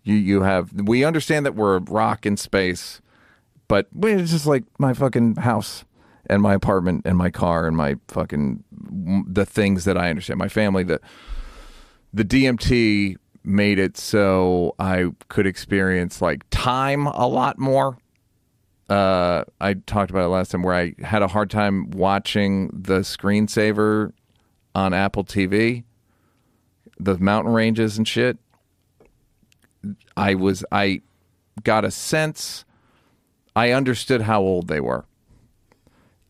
You you have we understand that we're a rock in space, but it's just like my fucking house and my apartment and my car and my fucking the things that I understand. My family. The the DMT made it so I could experience like time a lot more. Uh, I talked about it last time where I had a hard time watching the screensaver on Apple TV, the mountain ranges and shit. I was I got a sense I understood how old they were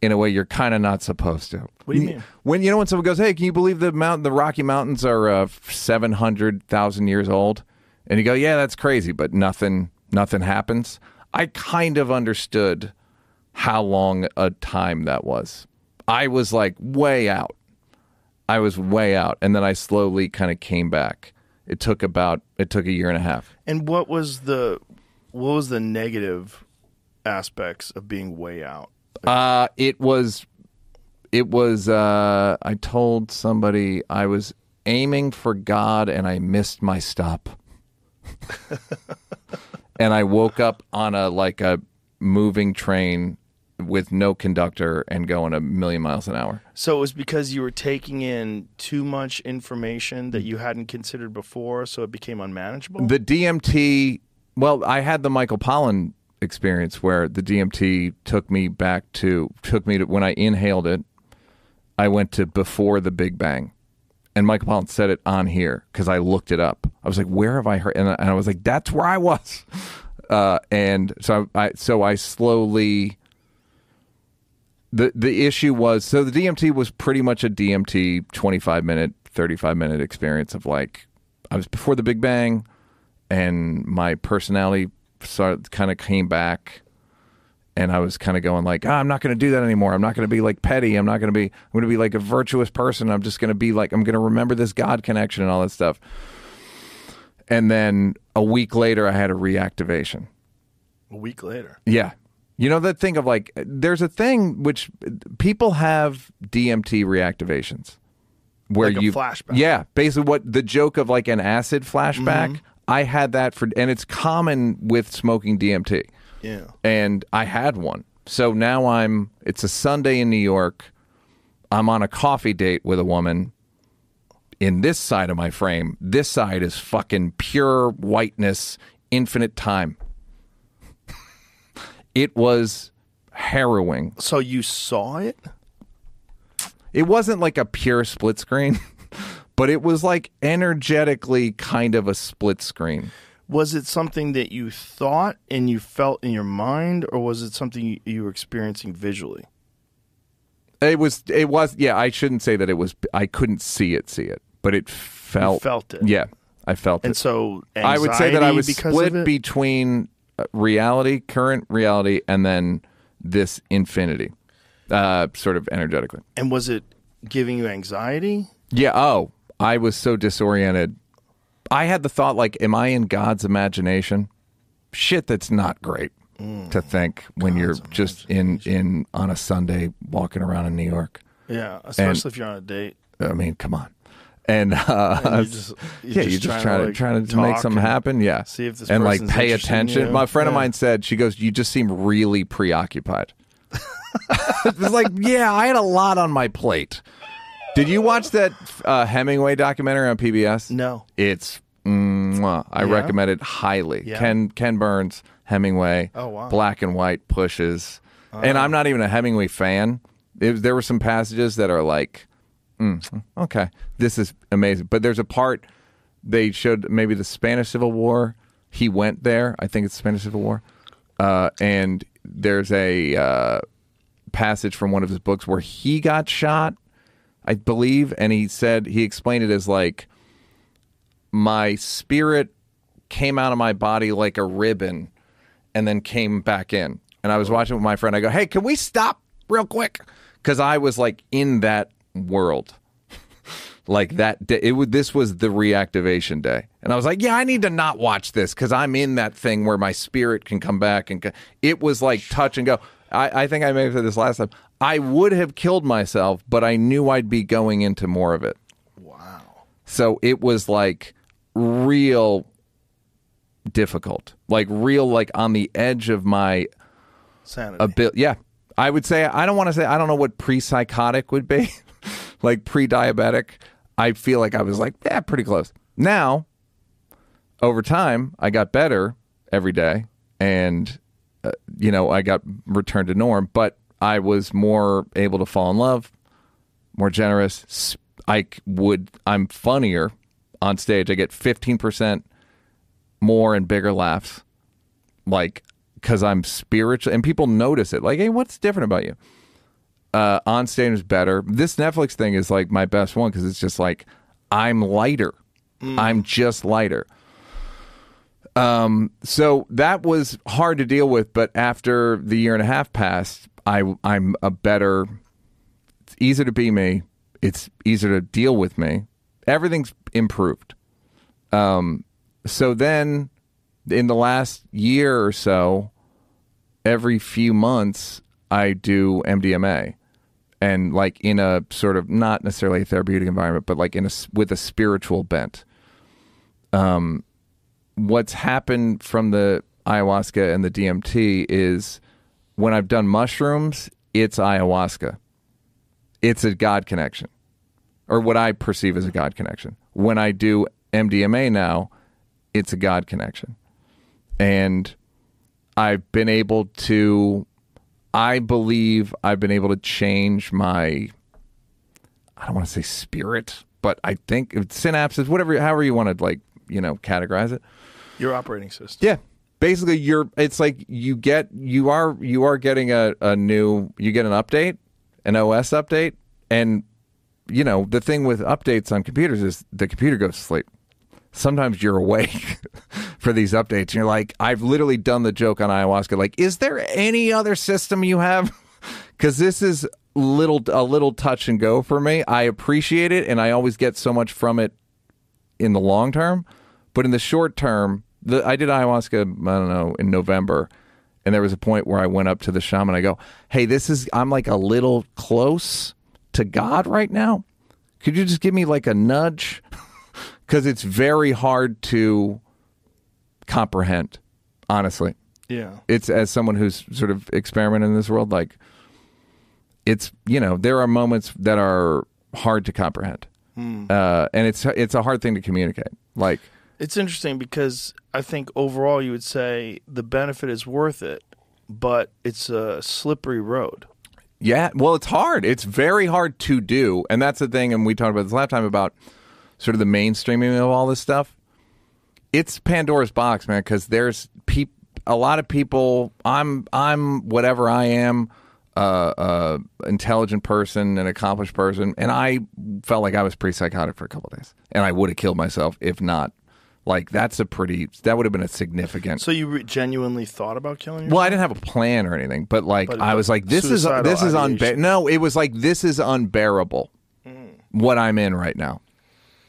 in a way you're kind of not supposed to. What do you mean? When you know when someone goes, "Hey, can you believe the mountain, the Rocky Mountains are uh, seven hundred thousand years old?" and you go, "Yeah, that's crazy," but nothing, nothing happens. I kind of understood how long a time that was. I was like way out. I was way out, and then I slowly kind of came back. It took about it took a year and a half. And what was the what was the negative aspects of being way out? Uh, it was, it was. Uh, I told somebody I was aiming for God and I missed my stop, and I woke up on a like a moving train with no conductor and going a million miles an hour. So it was because you were taking in too much information that you hadn't considered before, so it became unmanageable. The DMT. Well, I had the Michael Pollan experience where the DMT took me back to took me to when I inhaled it. I went to before the Big Bang, and Michael Pollan said it on here because I looked it up. I was like, "Where have I heard?" And I, and I was like, "That's where I was." Uh, and so I so I slowly. The the issue was so the DMT was pretty much a DMT twenty five minute thirty five minute experience of like I was before the Big Bang, and my personality started kind of came back and I was kind of going like, ah, I'm not going to do that anymore. I'm not going to be like petty. I'm not going to be. I'm going to be like a virtuous person. I'm just going to be like I'm going to remember this God connection and all that stuff. And then a week later, I had a reactivation. a week later. Yeah. You know that thing of like, there's a thing which people have DMT reactivations where Like you flashback. Yeah, basically what the joke of like an acid flashback. Mm-hmm. I had that for, and it's common with smoking DMT Yeah. and I had one. So now I'm. It's a Sunday in New York. I'm on a coffee date with a woman. In this side of my frame, this side is fucking pure whiteness, infinite time. It was harrowing. So you saw it? It wasn't like a pure split screen, but it was like energetically kind of a split screen. Was it something that you thought and you felt in your mind, or was it something you- you were experiencing visually? It was. It was. Yeah, I shouldn't say that it was. I couldn't see it. See it, but it felt. felt it. Yeah, I felt And it. And so I would say that I was split between reality, current reality, and then this infinity, uh, sort of energetically. and was it giving you anxiety? Yeah. Oh, I was so disoriented. I had the thought, like, am I in God's imagination? Shit, that's not great Mm. to think when you're just in in on a Sunday walking around in New York. Yeah, especially if you're on a date. I mean, come on. And, uh, And you just- you're yeah, just you're just trying to, trying to like, trying to make something happen. Yeah, see if this and like pay attention. you. My friend of mine said she goes, "You just seem really preoccupied." it's like, yeah, I had a lot on my plate. Did you watch that uh, Hemingway documentary on PBS? No. It's mwah, I Yeah? recommend it highly. Yeah. Ken Ken Burns, Hemingway, Oh, wow. black and white pushes. And I'm not even a Hemingway fan. It, there were some passages that are like, mm, okay, this is amazing. But there's a part they showed maybe the Spanish Civil War. He went there. I think it's Spanish Civil War. Uh, and there's a uh, passage from one of his books where he got shot, I believe, and he said he explained it as like my spirit came out of my body like a ribbon and then came back in. And I was watching with my friend. I go, "Hey, can we stop real quick?" Because I was like in that world, like that. Day. It would. This was the reactivation day, and I was like, "Yeah, I need to not watch this because I'm in that thing where my spirit can come back." And co- it was like touch and go. I, I think I may have said this last time. I would have killed myself, but I knew I'd be going into more of it. Wow. So it was like real difficult, like real, like on the edge of my Sanity. ability. Yeah, I would say I don't want to say I don't know what pre-psychotic would be, like pre-diabetic. I feel like I was like yeah, pretty close. Now, over time, I got better every day, and uh, you know I got returned to norm. But I was more able to fall in love, more generous. I would. I'm funnier on stage. I get 15 percent more and bigger laughs like because I'm spiritual and people notice it. Like, hey, what's different about you? Uh, on stage is better. This Netflix thing is like my best one because it's just like I'm lighter. I'm just lighter. Um, so that was hard to deal with, but after the year and a half passed, I I'm a better. It's easier to be me. It's easier to deal with me. Everything's improved. Um, so then in the last year or so, every few months I do MDMA, and like in a sort of not necessarily a therapeutic environment, but like in a with a spiritual bent. Um, what's happened from the ayahuasca and the DMT is when I've done mushrooms, it's ayahuasca. It's a God connection, or what I perceive as a God connection. When I do MDMA now, it's a God connection. And I've been able to, I believe I've been able to change my, I don't want to say spirit, but I think synapses, whatever, however you want to like, you know, categorize it. Your operating system. Yeah. Basically you're it's like you get you are you are getting a, a new you get an update, an OS update, and you know, the thing with updates on computers is the computer goes to sleep. Sometimes you're awake for these updates and you're like, I've literally done the joke on ayahuasca, like, is there any other system you have? Because this is little a little touch and go for me. I appreciate it and I always get so much from it in the long term, but in the short term, the, I did ayahuasca. I don't know in November, and there was a point where I went up to the shaman. I go, "Hey, this is I'm like a little close to God right now. Could you just give me like a nudge? Because it's very hard to comprehend. Honestly, Yeah. it's as someone who's sort of experimented in this world, like it's you know there are moments that are hard to comprehend, uh, and it's it's a hard thing to communicate. Like It's interesting because I think overall you would say the benefit is worth it, but it's a slippery road. Yeah, well, it's hard. It's very hard to do, and that's the thing. And we talked about this last time about sort of the mainstreaming of all this stuff. It's Pandora's box, man, because there's peop- a lot of people. I'm I'm whatever I am, uh, uh, intelligent person, an accomplished person, and I felt like I was pretty psychotic for a couple of days, and I would have killed myself if not. Like that's a pretty. That would have been a significant. So you re- genuinely thought about killing yourself? Well, I didn't have a plan or anything, but like But I was like, this is this is unbearable. No, it was like this is unbearable. What I'm in right now,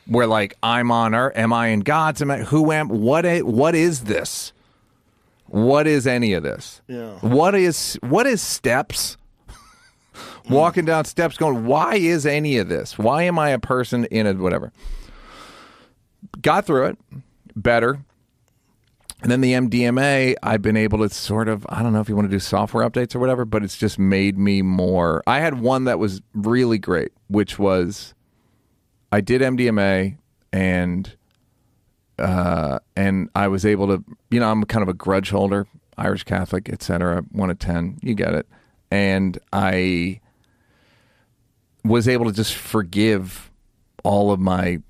where like I'm on Earth. Am I in God's? Am I who am? What? i- What is this? What is any of this? Yeah. What is what is steps? Hmm. Walking down steps, going. Why is any of this? Why am I a person in a whatever? Got through it better And then the MDMA, I've been able to sort of, I don't know if you want to do software updates or whatever, but it's just made me more. I had one that was really great, which was I did MDMA and uh, and I was able to, you know, I'm kind of a grudge holder, Irish Catholic, etc. One of ten, you get it, and I was able to just forgive all of my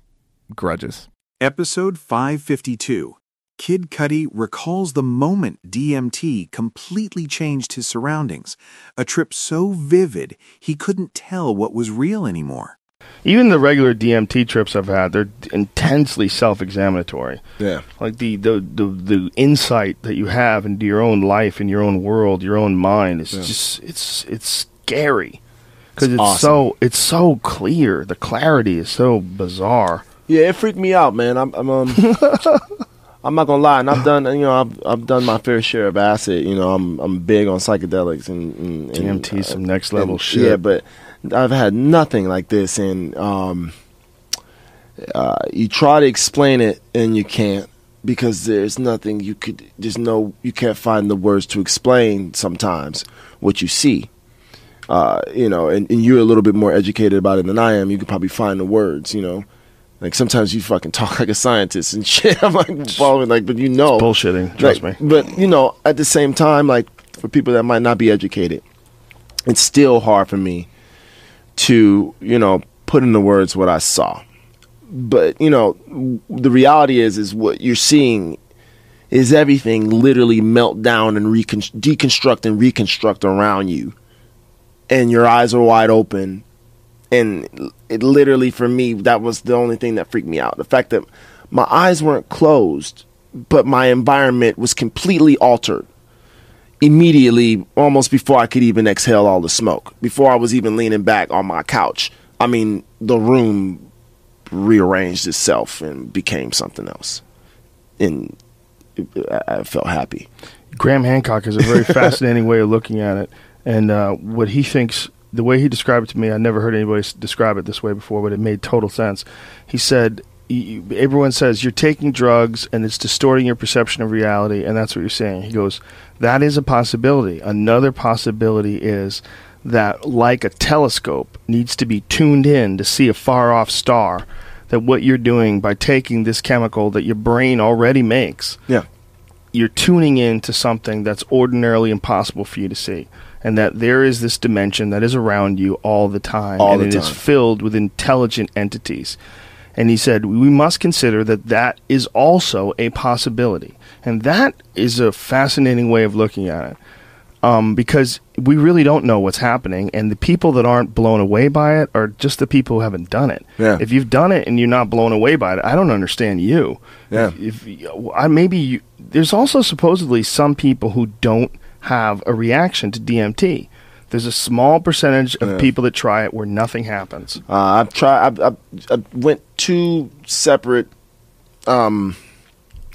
grudges. Episode 552 Kid Cudi recalls the moment DMT completely changed his surroundings, a trip so vivid he couldn't tell what was real anymore. Even the regular DMT trips I've had, they're intensely self-examinatory. Yeah. Like the, the, the, the insight that you have into your own life and your own world, your own mind is just it's it's scary because It's it's, awesome. so it's so clear. The clarity is so bizarre. Yeah, it freaked me out, man. I'm, I'm um, I'm not gonna lie, and I've done, you know, I've I've done my fair share of acid. You know, I'm I'm big on psychedelics and, and, and DMT, some next level and- shit. Yeah, but I've had nothing like this, and um, uh, you try to explain it and you can't because there's nothing you could. There's no you can't find the words to explain sometimes what you see. Uh, you know, and, and you're a little bit more educated about it than I am. You could probably find the words. You know. Like sometimes you fucking talk like a scientist and shit. I'm like following, like, but you know, bullshitting, trust like, me. But you know, at the same time, like for people that might not be educated, it's still hard for me to you know put into words what I saw. But you know, the reality is, is what you're seeing is everything literally melt down and recon- deconstruct and reconstruct around you, and your eyes are wide open. And it literally, for me, that was the only thing that freaked me out. The fact that my eyes weren't closed, but my environment was completely altered immediately, almost before I could even exhale all the smoke, before I was even leaning back on my couch. I mean, the room rearranged itself and became something else. And I I felt happy. Graham Hancock has a very fascinating way of looking at it, and uh, what he thinks, the way he described it to me, I never heard anybody describe it this way before, but it made total sense. He said, y- y- "Everyone says you're taking drugs and it's distorting your perception of reality, and that's what you're saying." He goes, "That is a possibility. Another possibility is." That, like a telescope, needs to be tuned in to see a far off star. That what you're doing by taking this chemical that your brain already makes Yeah. you're tuning in to something that's ordinarily impossible for you to see and that there is this dimension that is around you all the time All and the it is time. filled with intelligent entities and he said we must consider that that is also a possibility and that is a fascinating way of looking at it um, because we really don't know what's happening, and the people that aren't blown away by it are just the people who haven't done it. Yeah. If you've done it and you're not blown away by it, I don't understand you. Yeah. If, if I maybe you, there's also supposedly some people who don't have a reaction to DMT. There's a small percentage of Yeah. people that try it where nothing happens. Uh, I've tried. I've, I've, I went two separate um,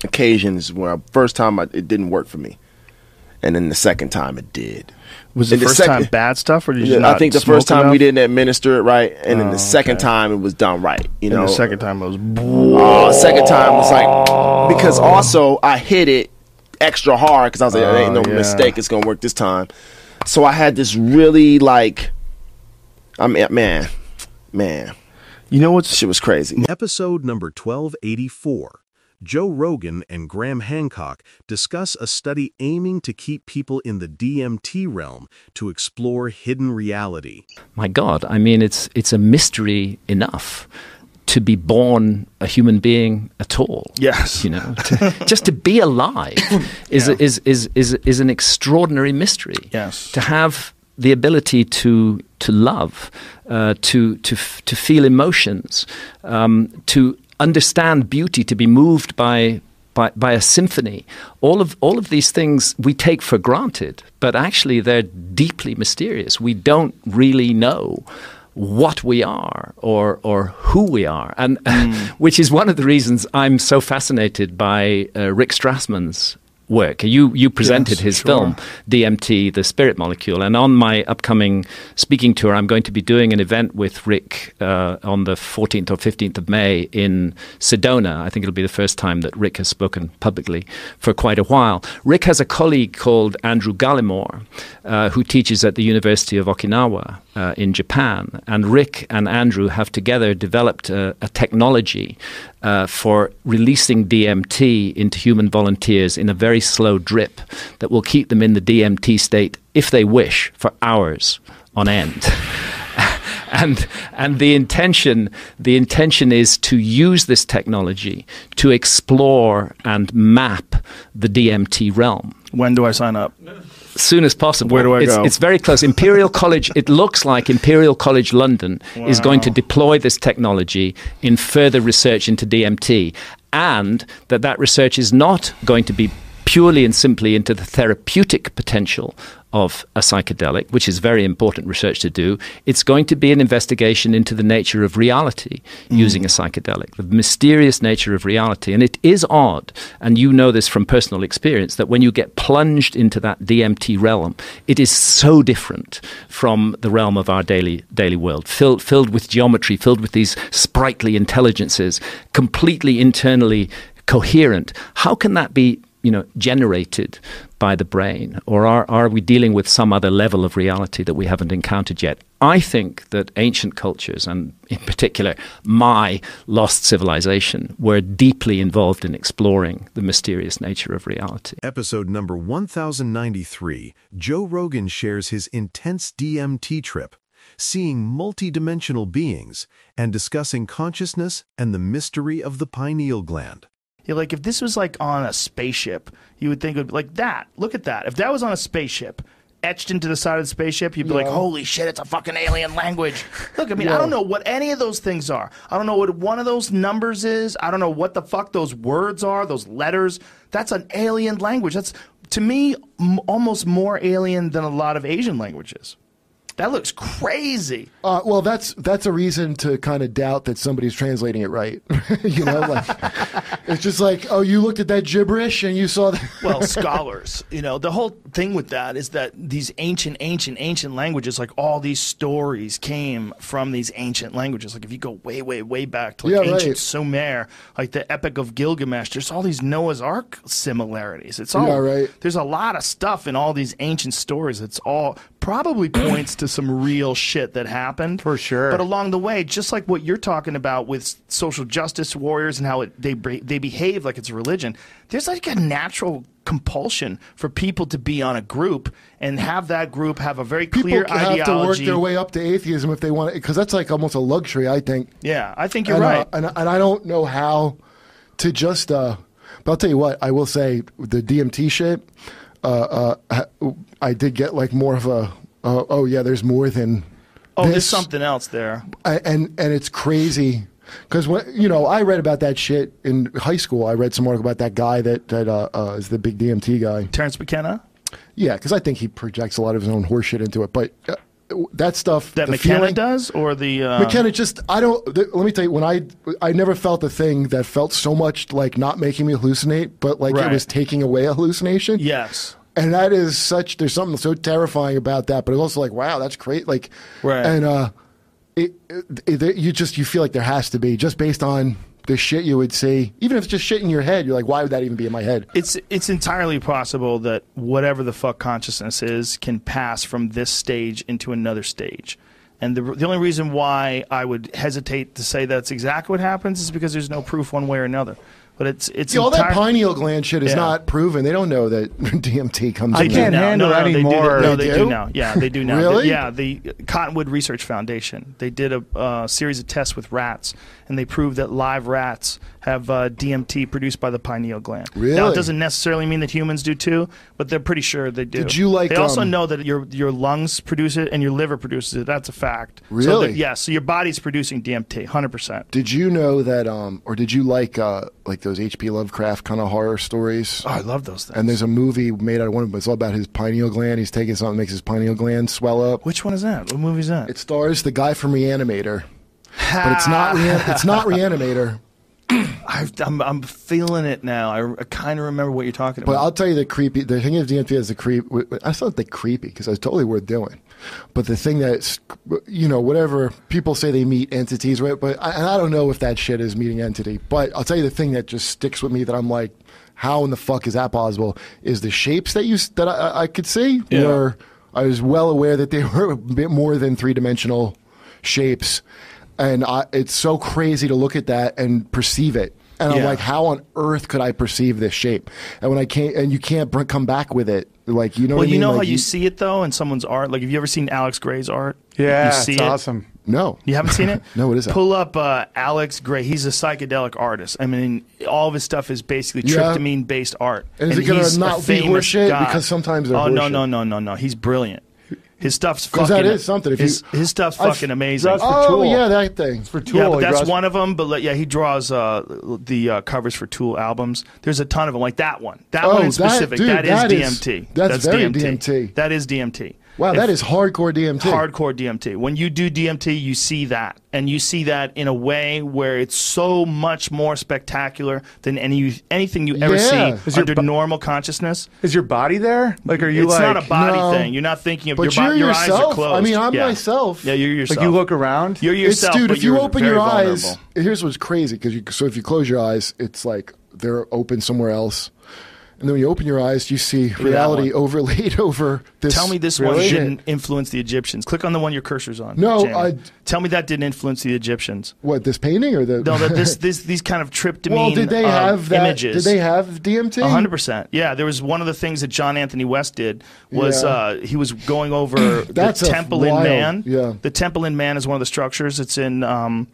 occasions where first time I, it didn't work for me, and then the second time it did. Was the the first second- time bad stuff, or did you Yeah, not I think the first time enough? we didn't administer it right, and then Oh, the second okay. time it was done right. You And know, the second time it was. Oh, second time was like because also I hit it extra hard because I was like, "There ain't no Oh, yeah. mistake. It's gonna work this time." So I had this really like, I mean, man, man, You know what's shit was crazy. Episode number 1284. Joe Rogan and Graham Hancock discuss a study aiming to keep people in the DMT realm to explore hidden reality. my God, I mean, it's it's a mystery enough to be born a human being at all. Yes. you know, to, just to be alive is, is is is is an extraordinary mystery. Yes. to have the ability to to love, uh, to to f- to feel emotions, um, to understand beauty, to be moved by. By, by a symphony, all of all of these things we take for granted, but actually they're deeply mysterious. We don't really know what we are or or who we are, and which is one of the reasons I'm so fascinated by uh, Rick Strassman's work. You you presented Yes, his sure. film DMT, the spirit molecule, and on my upcoming speaking tour, I'm going to be doing an event with Rick uh, on the 14th or 15th of May in Sedona. I think it'll be the first time that Rick has spoken publicly for quite a while. Rick has a colleague called Andrew Gallimore, uh, who teaches at the University of Okinawa uh, in Japan, and Rick and Andrew have together developed a, a technology uh, for releasing DMT into human volunteers in a very slow drip that will keep them in the DMT state, if they wish, for hours on end. and and the intention the intention is to use this technology to explore and map the DMT realm When do I sign up? as soon as possible. Where do I it's, go? It's very close. Imperial College. It looks like Imperial College London is going to deploy this technology in further research into DMT, and that that research is not going to be purely and simply into the therapeutic potential of a psychedelic, which is very important research to do. It's going to be an investigation into the nature of reality mm. using a psychedelic, the mysterious nature of reality. And it is odd, and you know this from personal experience, that when you get plunged into that DMT realm, it is so different from the realm of our daily daily world, filled filled with geometry, filled with these sprightly intelligences, completely internally coherent. How can that be you know, generated by the brain, or are, are we dealing with some other level of reality that we haven't encountered yet? I think that ancient cultures, and in particular my lost civilization, were deeply involved in exploring the mysterious nature of reality. Episode number 1093, Joe Rogan shares his intense DMT trip, seeing multidimensional beings and discussing consciousness and the mystery of the pineal gland. Yeah, like if this was like on a spaceship, you would think it would be like that. Look at that. If that was on a spaceship, etched into the side of the spaceship, you'd be like, "Holy shit, it's a fucking alien language." Look, I mean, I don't know what any of those things are. I don't know what one of those numbers is. I don't know what the fuck those words are. Those letters. That's an alien language. That's to me m- almost more alien than a lot of Asian languages. That looks crazy. Uh, well, that's that's a reason to kind of doubt that somebody's translating it right. you know, like it's just like, oh, you looked at that gibberish and you saw that. well, scholars, you know, the whole thing with that is that these ancient, ancient, ancient languages, like all these stories came from these ancient languages. Like if you go way, way, way back to like Yeah, ancient right. Sumer, like the Epic of Gilgamesh, there's all these Noah's Ark similarities. It's all Yeah, right. There's a lot of stuff in all these ancient stories. It's all probably points to some real shit that happened For sure. But along the way, just like what you're talking about with social justice warriors and how it, they they behave like it's a religion, there's like a natural compulsion for people to be on a group and have that group have a very People clear have to work their way up to atheism if they want, it because that's like almost a luxury, I think. Yeah, I think you're and, uh, right. and and I don't know how to just. Uh, but I'll tell you what, I will say the DMT shit. Uh, uh, I did get like more of a. Uh, oh yeah, there's more than. oh, this. there's something else there. I, and and it's crazy because when you know I read about that shit in high school. I read some article about that guy that that uh, uh, is the big DMT guy. Terence McKenna, Yeah, because I think he projects a lot of his own horseshit into it. But uh, that stuff that McKenna feeling- does, or the uh, McKenna just I don't. Th- let me tell you, when I I never felt a thing that felt so much like not making me hallucinate, but like Right. it was taking away a hallucination. Yes, and that is such. There's something so terrifying about that, but it's also like wow, that's great. Like Right. and uh, it, it, it- you just you feel like there has to be just based on the shit you would see, even if it's just shit in your head. You're like, why would that even be in my head? it's it's entirely possible that whatever the fuck consciousness is can pass from this stage into another stage. And the, the only reason why I would hesitate to say that's exactly what happens is because there's no proof one way or another. But it's it's See, all that pineal gland shit is Yeah. not proven. They don't know that DMT comes. I in do can't now. handle no, no, any they do- more. no, They they do? do now. Yeah, they do now. Really? The- yeah, the Cottonwood Research Foundation. They did a uh, series of tests with rats, and they proved that live rats have uh, DMT produced by the pineal gland. Now, Really? it doesn't necessarily mean that humans do too, but they're pretty sure they do. Did you, like, They also um, know that your your lungs produce it and your liver produces it. That's a fact. So Really? that- yeah. So your body's producing DMT, hundred percent. Did you know that, um, or did you like uh, like those H.P. Lovecraft kind of horror stories? Oh, I love those things. And there's a movie made out of one of them. It's all about his pineal gland. He's taking something that makes his pineal gland swell up. Which one is that? What movie is that? It stars the guy from Reanimator, but it's not. Rea- it's not Reanimator. I've, I'm, I'm feeling it now. I, I kind of remember what you're talking about. But. I'll tell you the creepy. The thing is, DMT is the creep. I still think creepy because it's totally worth doing. But the thing that's, you know, whatever people say they meet entities, right? But I, and I don't know if that shit is meeting entity. But I'll tell you the thing that just sticks with me that I'm like, how in the fuck is that possible? Is the shapes that you that I, I could see Yeah. were I was well aware that they were a bit more than three dimensional shapes, and I, it's so crazy to look at that and perceive it. And I'm like, how on earth could I perceive this shape? And when I can't, and you can't br- come back with it, like you know. well, what I you mean? know Like, how you, see it though in someone's art. Like, have you ever seen Alex Grey's art? Yeah, you see it's it? awesome. No, You haven't seen it? No, what is that? Pull up uh, Alex Grey. He's a psychedelic artist. I mean, all of his stuff is basically Yeah. tryptamine-based art. And is it gonna not be famous horseshit? Because sometimes they're Oh no no no no no! He's brilliant. His stuff's 'Cause fucking. that is something. If his, you- his stuff's I've- fucking amazing. draws for Oh Tool. yeah, that thing. For Tool, yeah, but he that's draws- one of them. But like, yeah, he draws uh, the uh, covers for Tool albums. There's a ton of them, like that one. That Oh, one in that- specific. dude, that is that is- DMT. that's very DMT. DMT. That is DMT. Wow, If- that is hardcore DMT. hardcore DMT. When you do DMT, you see that, and you see that in a way where it's so much more spectacular than any anything you ever Yeah. see Is your under bo- normal consciousness. Is your body there? Like, are you it's like? not a body No. thing. You're not thinking of But your, bo- you're your eyes are closed. I mean, I'm yeah. myself. Yeah, you're yourself. Like you look around. You're It's yourself, dude. but If you open your eyes, vulnerable. here's what's crazy because you so if you close your eyes, it's like they're open somewhere else, and then when you open your eyes, you see that reality one. overlaid over this. Tell me this one didn't influence the Egyptians. Click on the one your cursor's on. No, I- Tell me that didn't influence the Egyptians. What this painting or the? No, that this, this these kind of tryptamine well, did they uh, have that? images. Did they have DMT? A hundred percent. Yeah, there was one of the things that John Anthony West did was Yeah. uh, he was going over the temple in Man. yeah. the temple in Man is one of the structures. It's in um,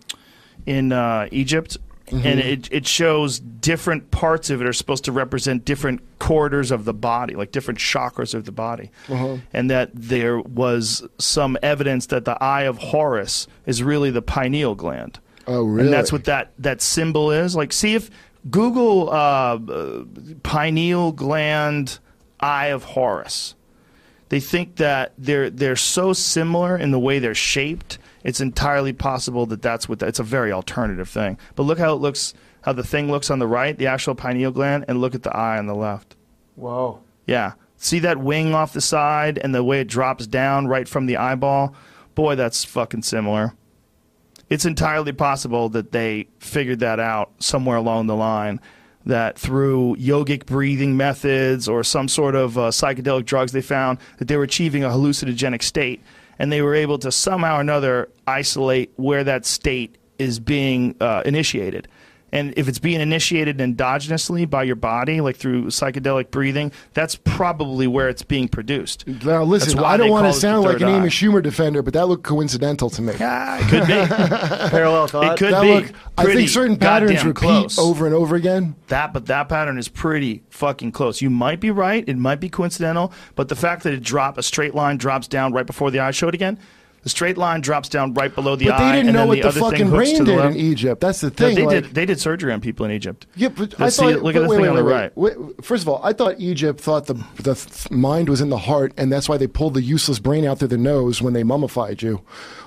in uh, Egypt, Mm-hmm. and it it shows different parts of it are supposed to represent different corridors of the body, like different chakras of the body, Uh-huh. and that there was some evidence that the eye of Horus is really the pineal gland. Oh, really? And that's what that that symbol is. Like, see if Google uh, uh, pineal gland eye of Horus. They think that they're they're so similar in the way they're shaped. It's entirely possible that that's what that, it's a very alternative thing. But look how it looks, how the thing looks on the right, the actual pineal gland, and look at the eye on the left. Whoa. Yeah. See that wing off the side and the way it drops down right from the eyeball? Boy, that's fucking similar. It's entirely possible that they figured that out somewhere along the line. That through yogic breathing methods or some sort of uh, psychedelic drugs, they found that they were achieving a hallucinogenic state. And they were able to somehow or another isolate where that state is being uh, initiated. And if it's being initiated endogenously by your body, like through psychedelic breathing, that's probably where it's being produced. Now listen, I don't want to sound like third an Amy eye. Schumer defender, but that looked coincidental to me. Yeah, it could be. Parallel thought. It could that be. look, I think certain patterns goddamn repeat close. over and over again. That, but that pattern is pretty fucking close. You might be right. It might be coincidental, but the fact that it drop a straight line drops down right before the eye showed again, the straight line drops down right below the But eye, they didn't and know then what the, the other thing fucking hooks to brain did in Egypt. That's the No, thing. they like- did. They did surgery on people in Egypt. Yeah, but I Let's see thought. it. Look at the wait, thing wait, on the wait, right. wait. Wait, First of all, I thought Egypt thought the the mind was in the heart, and that's why they pulled the useless brain out through the nose when they mummified you.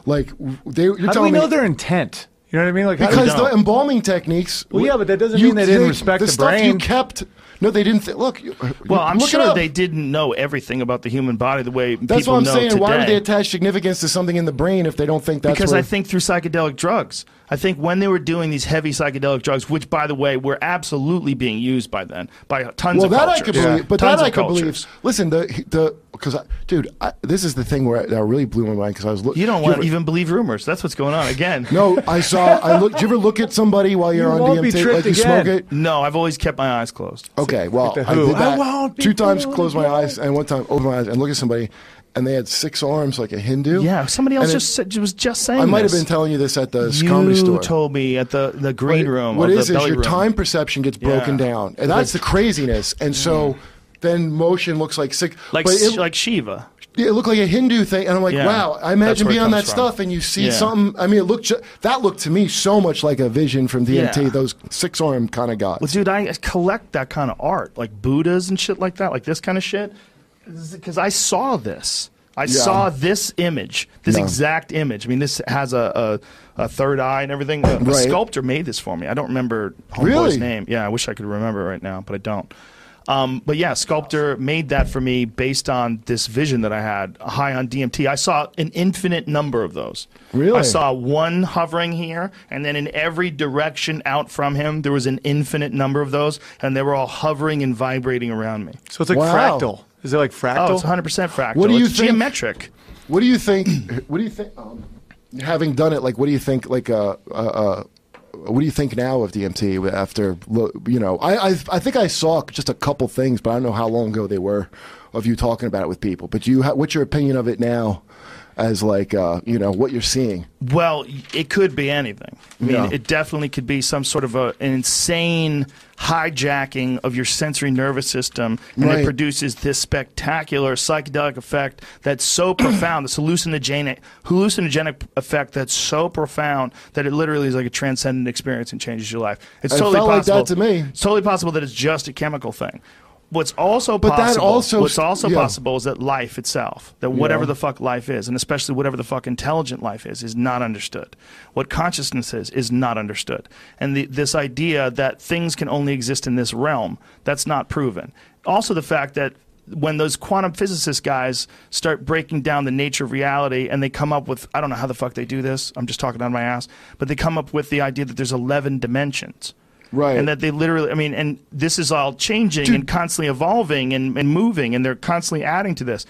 Like they, you're How do we telling know me their intent? You know what I mean? Like because the embalming techniques. Well, yeah, but that doesn't you- mean they didn't respect the the stuff you kept. No, they didn't. Th- look, uh, Well, I'm look it sure up. they didn't know everything about the human body the way That's people what I'm know saying. today. Why would they attach significance to something in the brain if they don't think that's because where, I think through psychedelic drugs. I think when they were doing these heavy psychedelic drugs, which by the way were absolutely being used by then by tons of people. well, of that cultures. I could believe, but Tons that I of could cultures. believe. Listen, the the because dude, I, this is the thing where that really blew my mind because I was looking. You don't want to even believe rumors. That's what's going on again. No, I saw. I look. Do you ever look at somebody while you're You on won't be DMT? Like you again. smoke it? No, I've always kept my eyes closed. Okay, well, I Who. did I that won't two times. fooled Close my eyes, and one time open my eyes and look at somebody, and they had six arms like a Hindu. Yeah, somebody else And it- just said, was just saying. I might have been telling you this at the you comedy store. You told me at the the green What- room. What is or is the is your room. time perception gets broken Yeah. down, and that's the craziness. And so mm. Then motion looks like six. like it, like Shiva. it looked like a Hindu thing, and I'm like, Yeah, wow. I imagine being on that from. stuff, and you see Yeah. something. I mean, it looked ju- that looked to me so much like a vision from DMT. Yeah. Those six arm kind of gods. Well, dude, I collect that kind of art, like Buddhas and shit like that, like this kind of shit, because I saw this. I Yeah. saw this image, this Yeah. exact image. I mean, this has a, a, a third eye and everything. A, a sculptor made this for me. I don't remember Homeboy's Really? name. Yeah, I wish I could remember it right now, but I don't. Um, but yeah, sculptor made that for me based on this vision that I had high on DMT. I saw an infinite number of those. Really? I saw one hovering here, and then in every direction out from him, there was an infinite number of those, and they were all hovering and vibrating around me. So it's like Wow. fractal. Is it like fractal? Oh, it's 100% fractal. What do you it's think- geometric. What do you think? What do you think? Um, having done it, like, what do you think? Like, uh, uh, uh, what do you think now of DMT after you know? I, I I think I saw just a couple things, but I don't know how long ago they were of you talking about it with people. But you, what's your opinion of it now? As like uh, you know what you're seeing. Well, it could be anything. I mean, Yeah. it definitely could be some sort of a, an insane hijacking of your sensory nervous system, and Right. it produces this spectacular psychedelic effect that's so profound. This hallucinogenic hallucinogenic effect that's so profound that it literally is like a transcendent experience and changes your life. It's It totally felt like that possible to me. It's totally possible that it's just a chemical thing. What's also But that possible, also what's also yeah. possible is that life itself, that whatever Yeah. the fuck life is, and especially whatever the fuck intelligent life is, is not understood. What consciousness is, is not understood. And the, this idea that things can only exist in this realm, that's not proven. Also, the fact that when those quantum physicist guys start breaking down the nature of reality and they come up with, I don't know how the fuck they do this, I'm just talking out of my ass, but they come up with the idea that there's 11 dimensions. Right. And that they literally, I mean, and this is all changing and constantly evolving and, and moving, and they're constantly adding to this.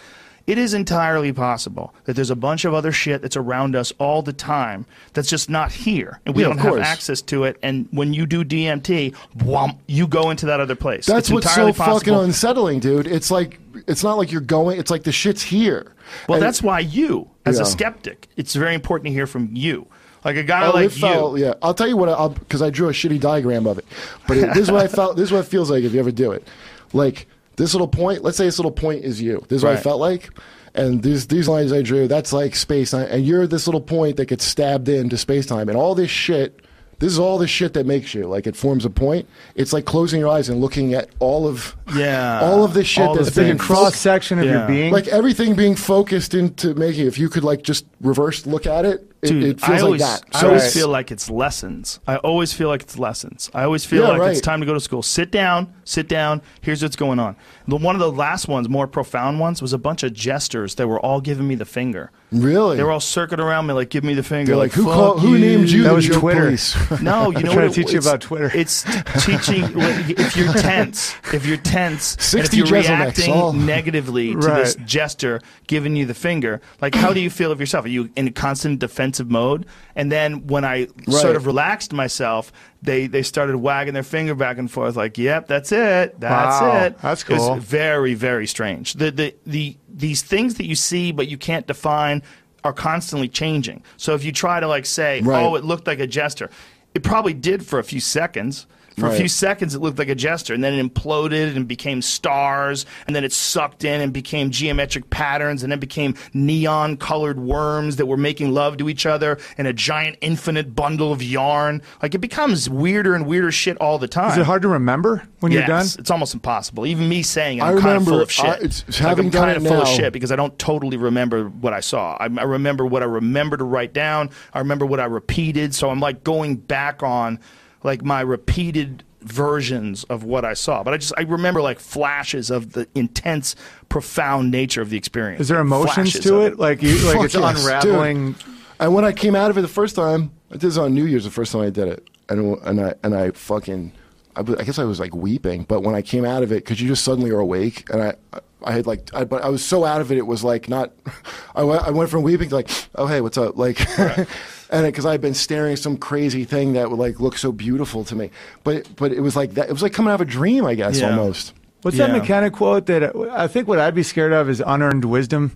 It is entirely possible that there's a bunch of other shit that's around us all the time that's just not here, and we Yeah, don't have course. access to it. And when you do DMT, whomp, you go into that other place. That's it's what's so entirely fucking possible. unsettling, dude. It's like it's not like you're going. It's like the shit's here. Well, And- that's why you, as Yeah. a skeptic, it's very important to hear from you, like a guy Oh, like it felt, you. yeah. I'll tell you what, I'll because I drew a shitty diagram of it. But it, this is what I felt. This is what it feels like if you ever do it. Like this little point. Let's say this little point is you. This is what I felt like. And these these lines I drew, that's like space time. And you're this little point that gets stabbed into space time. And all this shit. This is all the shit that makes you like it forms a point. It's like closing your eyes and looking at all of Yeah. all of this shit All that's the being cross section of Yeah. your being. like everything being focused into making. If you could like just reverse look at it, it, Dude, it feels I always, like that. I always it's- feel like it's lessons. I always feel like it's lessons. I always feel Yeah, like it's time to go to school. Sit down, sit down. Here's what's going on. The one of the last ones, more profound ones, was a bunch of jesters that were all giving me the finger. really They were all circling around me like, "Give me the finger." They're like, who "Fuck called, who named you That was joke Twitter. police? No, you know trying what to it- teach you it's- about Twitter. It's teaching if you're tense, if you're tense, and 60 if you're reacting all- negatively to Right. this gesture giving you the finger. Like, how do you feel of yourself? Are you in constant constant defensive mode? And then when I Right. sort of relaxed myself, they they started wagging their finger back and forth, like, "Yep, that's it, that's Wow, it." that's It cool. very very strange. The the the these things that you see but you can't define are constantly changing. So if you try to like say, Right. "Oh, it looked like a gesture," it probably did for a few seconds. For a few seconds, it looked like a gesture, and then it imploded and became stars, and then it sucked in and became geometric patterns, and then became neon colored worms that were making love to each other in a giant infinite bundle of yarn. Like it becomes weirder and weirder shit all the time. Is it hard to remember when you're done? Yes, It's almost impossible. Even me saying I I'm kind of full of shit. I- it's- Like, having I'm kind of full of now- shit because I don't totally remember what I saw. I, I remember what I remember to write down. I remember what I repeated. So I'm like going back on like my repeated versions of what I saw. But I just I remember like flashes of the intense, profound nature of the experience. Is there emotions Flashes to of it? Like you, like Fuck it's yes, unraveling. And when I came out of it the first time, this is on New Year's. The first time I did it, and and I and I fucking, I guess I was like weeping. But when I came out of it, because you just suddenly are awake, and I, I had like, I, but I was so out of it, it was like not. I went, I went from weeping to like, oh hey, what's up, like, and uh, because I'd been staring at some crazy thing that would like look so beautiful to me, but but it was like that. It was like coming out of a dream, I guess, Yeah. almost. What's Yeah. that McKenna quote that uh, I think what I'd be scared of is unearned wisdom.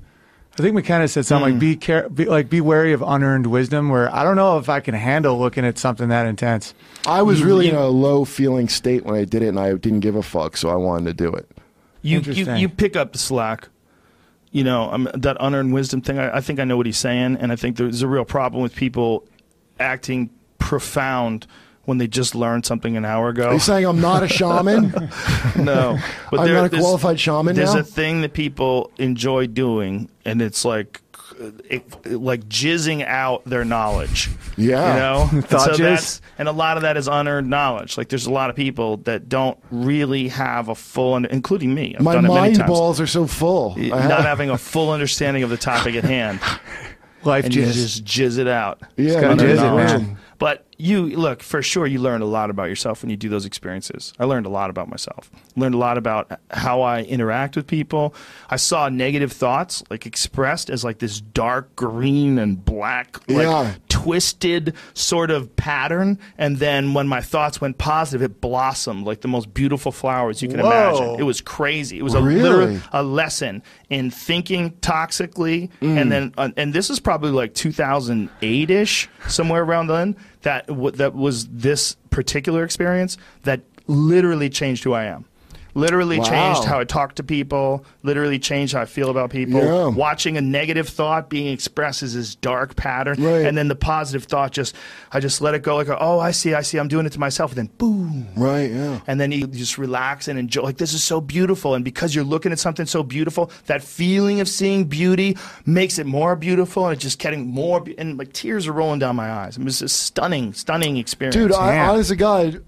I think McKenna said something like hmm. be, care- be like be wary of unearned wisdom. Where I don't know if I can handle looking at something that intense. I was really in a low feeling state when I did it, and I didn't give a fuck, so I wanted to do it. you, you you pick up the slack. You know um, that unearned wisdom thing. I, I think I know what he's saying, and I think there's a real problem with people acting profound when they just learned something an hour ago. Are you saying I'm not a shaman? no, I'm there- not a qualified shaman There's now? a thing that people enjoy doing, and it's like, Uh, like jizzing out their knowledge. Yeah. you know, and, so jizz? that's, and a lot of that is unearned knowledge. Like, there's a lot of people that don't really have a full, including me. I've My done it many mind times. balls are so full. Not having a full understanding of the topic at hand, Life and you just jizz it out. Yeah, jizz it, man. But you look for sure. You learn a lot about yourself when you do those experiences. I learned a lot about myself. Learned a lot about how I interact with people. I saw negative thoughts like expressed as like this dark green and black, like Yeah. Twisted sort of pattern. And then when my thoughts went positive, it blossomed like the most beautiful flowers you can Whoa. imagine. It was crazy. It was a Really? literal a lesson in thinking toxically, Mm. and then uh, and this is probably like 2008 ish, somewhere around then. That w- that was this particular experience that literally changed who I am. Literally Wow. changed how I talk to people. Literally changed how I feel about people. Yeah. Watching a negative thought being expressed as this dark pattern, Right. and then the positive thought just I just let it go like oh I see I see I'm doing it to myself, and then boom, Right, yeah. and then you just relax and enjoy. Like this is so beautiful, and because you're looking at something so beautiful, that feeling of seeing beauty makes it more beautiful, and it's just getting more. Be- and like tears are rolling down my eyes. It was a stunning, stunning experience. Dude, I, Damn. honest to God,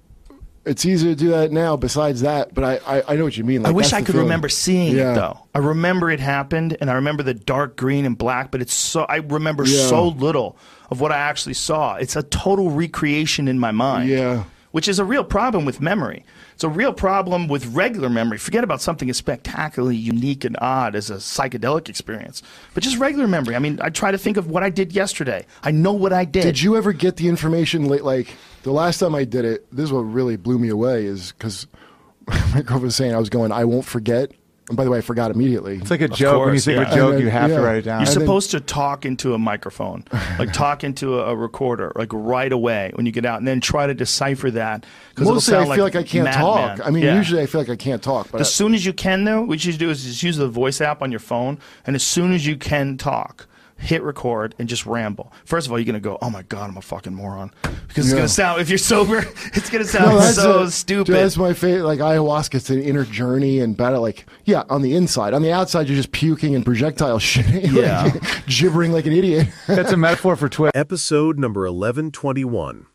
it's easier to do that now besides that, but I, I, I know what you mean. Like, I wish I could feeling. remember seeing Yeah. it though. I remember it happened, and I remember the dark green and black. But it's so I remember Yeah. so little of what I actually saw. It's a total recreation in my mind. Yeah. which is a real problem with memory. It's a real problem with regular memory. Forget about something as spectacularly unique and odd as a psychedelic experience, but just regular memory. I mean, I try to think of what I did yesterday. I know what I did. Did you ever get the information late? Like the last time I did it, this is what really blew me away is because my girlfriend was saying I was going, I won't forget. And by the way, I forgot immediately. It's like a joke. when you course, think of yeah. a joke, then- you have yeah. to write it down. You're And then- supposed to talk into a microphone, like talk into a, a recorder, like right away when you get out, and then try to decipher that. 'cause it'll Mostly, I feel like, I can't madman. talk. I mean, Yeah. usually I feel like I can't talk. But As soon as you can, though, what you should do is just use the voice app on your phone, and as soon as you can talk, hit record and just ramble. First of all, you're gonna go, "Oh my god, I'm a fucking moron," because it's Yeah. gonna sound. If you're sober, it's gonna sound that's so a- stupid. That's my favorite. Like ayahuasca, it's an inner journey and better. Like, yeah, on the inside. On the outside, you're just puking and projectile shitting. Yeah. like, gibbering like an idiot. That's a metaphor for Twitter. Episode number 1121.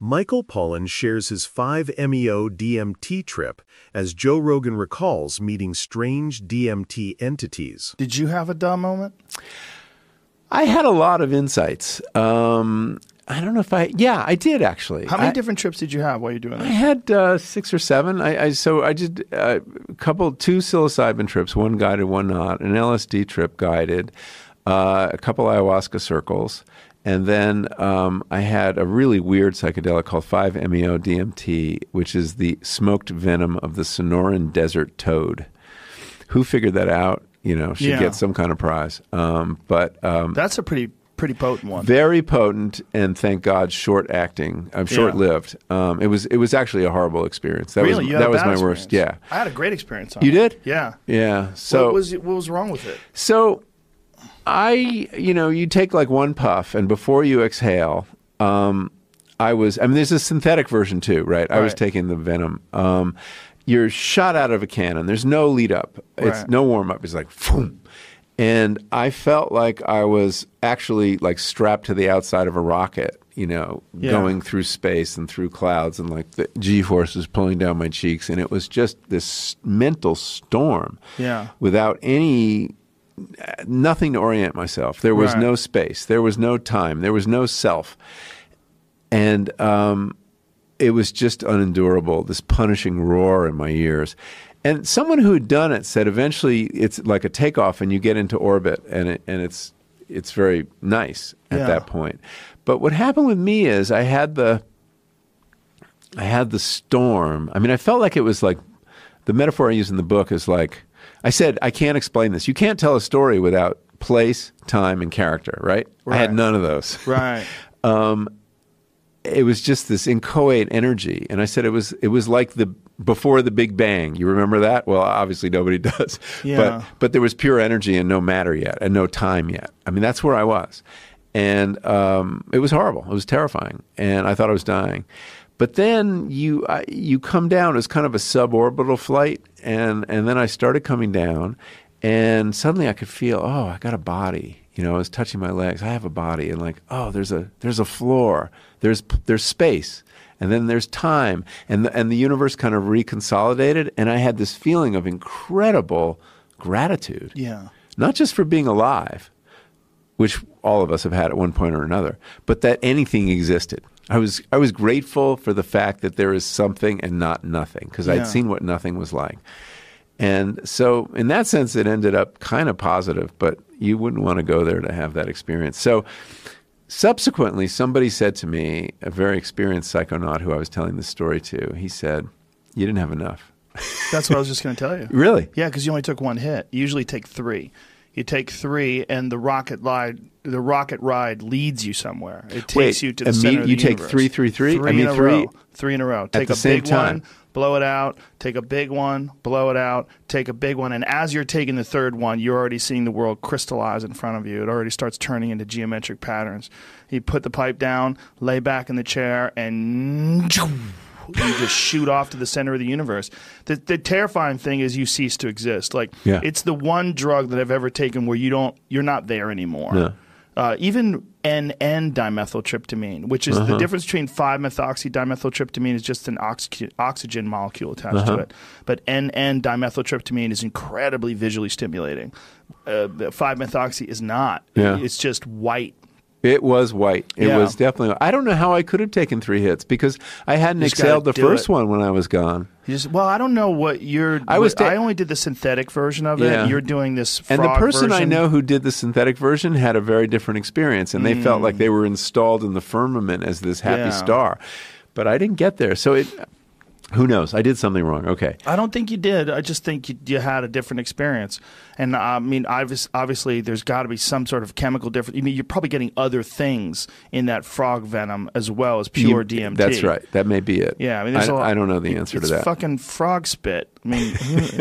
Michael Pollan shares his 5-MeO DMT trip as Joe Rogan recalls meeting strange DMT entities. Did you have a dumb moment? I had a lot of insights. Um, I don't know if I. Yeah, I did actually. How many I, different trips did you have while you're doing this? I had uh, six or seven. I, I so I did uh, a couple, two psilocybin trips, one guided, one not. An LSD trip guided, uh, a couple ayahuasca circles, and then um, I had a really weird psychedelic called 5-MeO DMT, which is the smoked venom of the Sonoran desert toad. Who figured that out? You know, should Yeah. get some kind of prize. Um, but um, That's a pretty pretty potent one. very potent and thank God short acting. I'm Yeah. short lived. Um, it was it was actually a horrible experience. That really, was you had that was my worst. Yeah, I had a great experience. On you it. did. Yeah. Yeah. So what was what was wrong with it? so I you know you take like one puff and before you exhale. Um, I was. I mean, there's a synthetic version too, right? I was taking the venom. You're shot out of a cannon. There's no lead up. It's no warm up. It's like, boom. And I felt like I was actually like strapped to the outside of a rocket, you know, Yeah. going through space and through clouds, and like the G forces pulling down my cheeks, and it was just this mental storm. Yeah. Without any nothing to orient myself. There was Right. no space. There was no time. There was no self. And um, it was just unendurable, this punishing roar in my ears. And someone who had done it said eventually it's like a takeoff and you get into orbit and it, and it's it's very nice at Yeah. that point. But what happened with me is I had the I had the storm. I mean, I felt like it was like the metaphor I use in the book is like I said, I can't explain this. You can't tell a story without place, time, and character, right? I had none of those. Right. Um, It was just this inchoate energy, and I said it was it was like the before the Big Bang. You remember that? Well, obviously nobody does. Yeah. But but there was pure energy and no matter yet, and no time yet. I mean, that's where I was, and um, it was horrible. It was terrifying, and I thought I was dying. But then you I, you come down. It was kind of a suborbital flight, and and then I started coming down, and suddenly I could feel, oh, I got a body. You know, I was touching my legs. I have a body, and like, oh, there's a there's a floor. There's there's space, and then there's time, and the, and the universe kind of reconsolidated, and I had this feeling of incredible gratitude. Yeah. Not just for being alive, which all of us have had at one point or another, but that anything existed. I was I was grateful for the fact that there is something and not nothing because Yeah. I'd seen what nothing was like. And so in that sense it ended up kind of positive, but you wouldn't want to go there to have that experience. So subsequently somebody said to me, a very experienced psychonaut who I was telling this story to, he said, "You didn't have enough." That's what I was just going to tell you. Really? Yeah, because you only took one hit. You usually take three. You take three, and the rocket ride, the rocket ride leads you somewhere. It takes Wait, you to the imme- center of the you take universe. three, three, three? Three I mean, in a three row. Three in a row. at Take the a same big time. one, blow it out. Take a big one, blow it out. Take a big one, and as you're taking the third one, you're already seeing the world crystallize in front of you. It already starts turning into geometric patterns. You put the pipe down, lay back in the chair, and you just shoot off to the center of the universe. The, the terrifying thing is you cease to exist. Like Yeah. it's the one drug that I've ever taken where you don't, you're not there anymore. No. Uh, even NN dimethyltryptamine, which is the Uh-huh. difference between 5-methoxy dimethyltryptamine is just an oxy- oxygen molecule attached Uh-huh. to it. But NN dimethyltryptamine is incredibly visually stimulating. Uh, 5-methoxy is not. Yeah. It's just white. It was white. It Yeah. was definitely. I don't know how I could have taken three hits because I hadn't just exhaled the first it. one when I was gone. Just, well, I don't know what you're. I was I only did the synthetic version of it. Yeah. You're doing this. And the person I know who did the synthetic version had a very different experience, and they felt Mm. like they were installed in the firmament as this happy Yeah. star. But I didn't get there, so it. Who knows? I did something wrong. Okay. I don't think you did. I just think you, you had a different experience. And uh, I mean, obvious, obviously, there's got to be some sort of chemical difference. I mean, you're probably getting other things in that frog venom as well as pure You- DMT. That's right. That may be it. Yeah, I mean, there's I, I don't know the answer to that. fucking frog spit. I mean,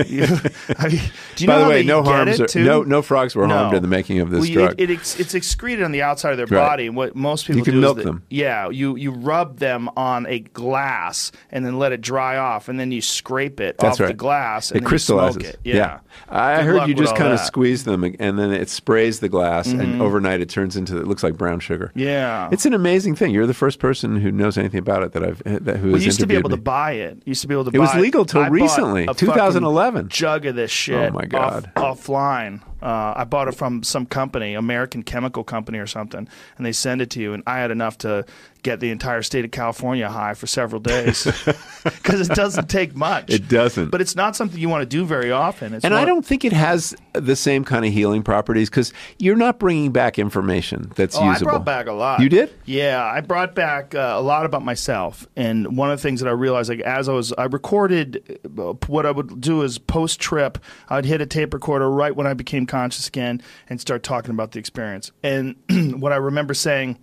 you, I mean, do you By know the way, no harms. Are, no, no frogs were harmed in the making of this Well, drug. It, it ex, it's excreted on the outside of their Right. body, and what most people You can do milk is that- them. Yeah, you you rub them on a glass and then let it dry off, and then you scrape it That's off the glass and it crystallizes. smoke it. Yeah, I Good heard you just kind of squeeze them, and then it sprays the glass, Mhm. and overnight it turns into it looks like brown sugar. Yeah. it's an amazing thing. You're the first person who knows anything about it that I've that who We has used to be able to buy it. Used to be able to. It was legal till recently, a 2011. Jug of this shit. Oh, my God. Off, offline. Uh, I bought it from some company, American Chemical Company or something, and they send it to you. And I had enough to get the entire state of California high for several days because it doesn't take much. It doesn't. But it's not something you want to do very often. It's and I don't think it has the same kind of healing properties because you're not bringing back information that's oh, usable. I brought back a lot. You did? Yeah, I brought back uh, a lot about myself, and one of the things that I realized, like as I was, I recorded uh, what I would do is post trip, I'd hit a tape recorder right when I became conscious again, and start talking about the experience. And what I remember saying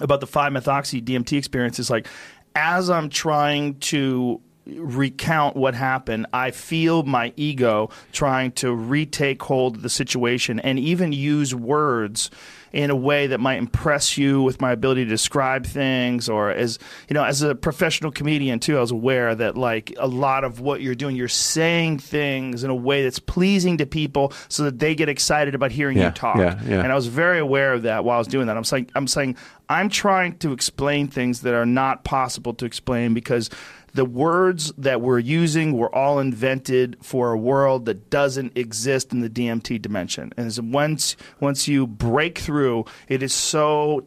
about the five methoxy DMT experience is like, as I'm trying to recount what happened, I feel my ego trying to retake hold of the situation and even use words in a way that might impress you with my ability to describe things or as you know as a professional comedian too I was aware that like a lot of what you're doing you're saying things in a way that's pleasing to people so that they get excited about hearing Yeah, you talk yeah, yeah. and I was very aware of that while I was doing that. I'm saying I'm saying I'm trying to explain things that are not possible to explain because the words that we're using were all invented for a world that doesn't exist in the DMT dimension. And once once you break through, it is so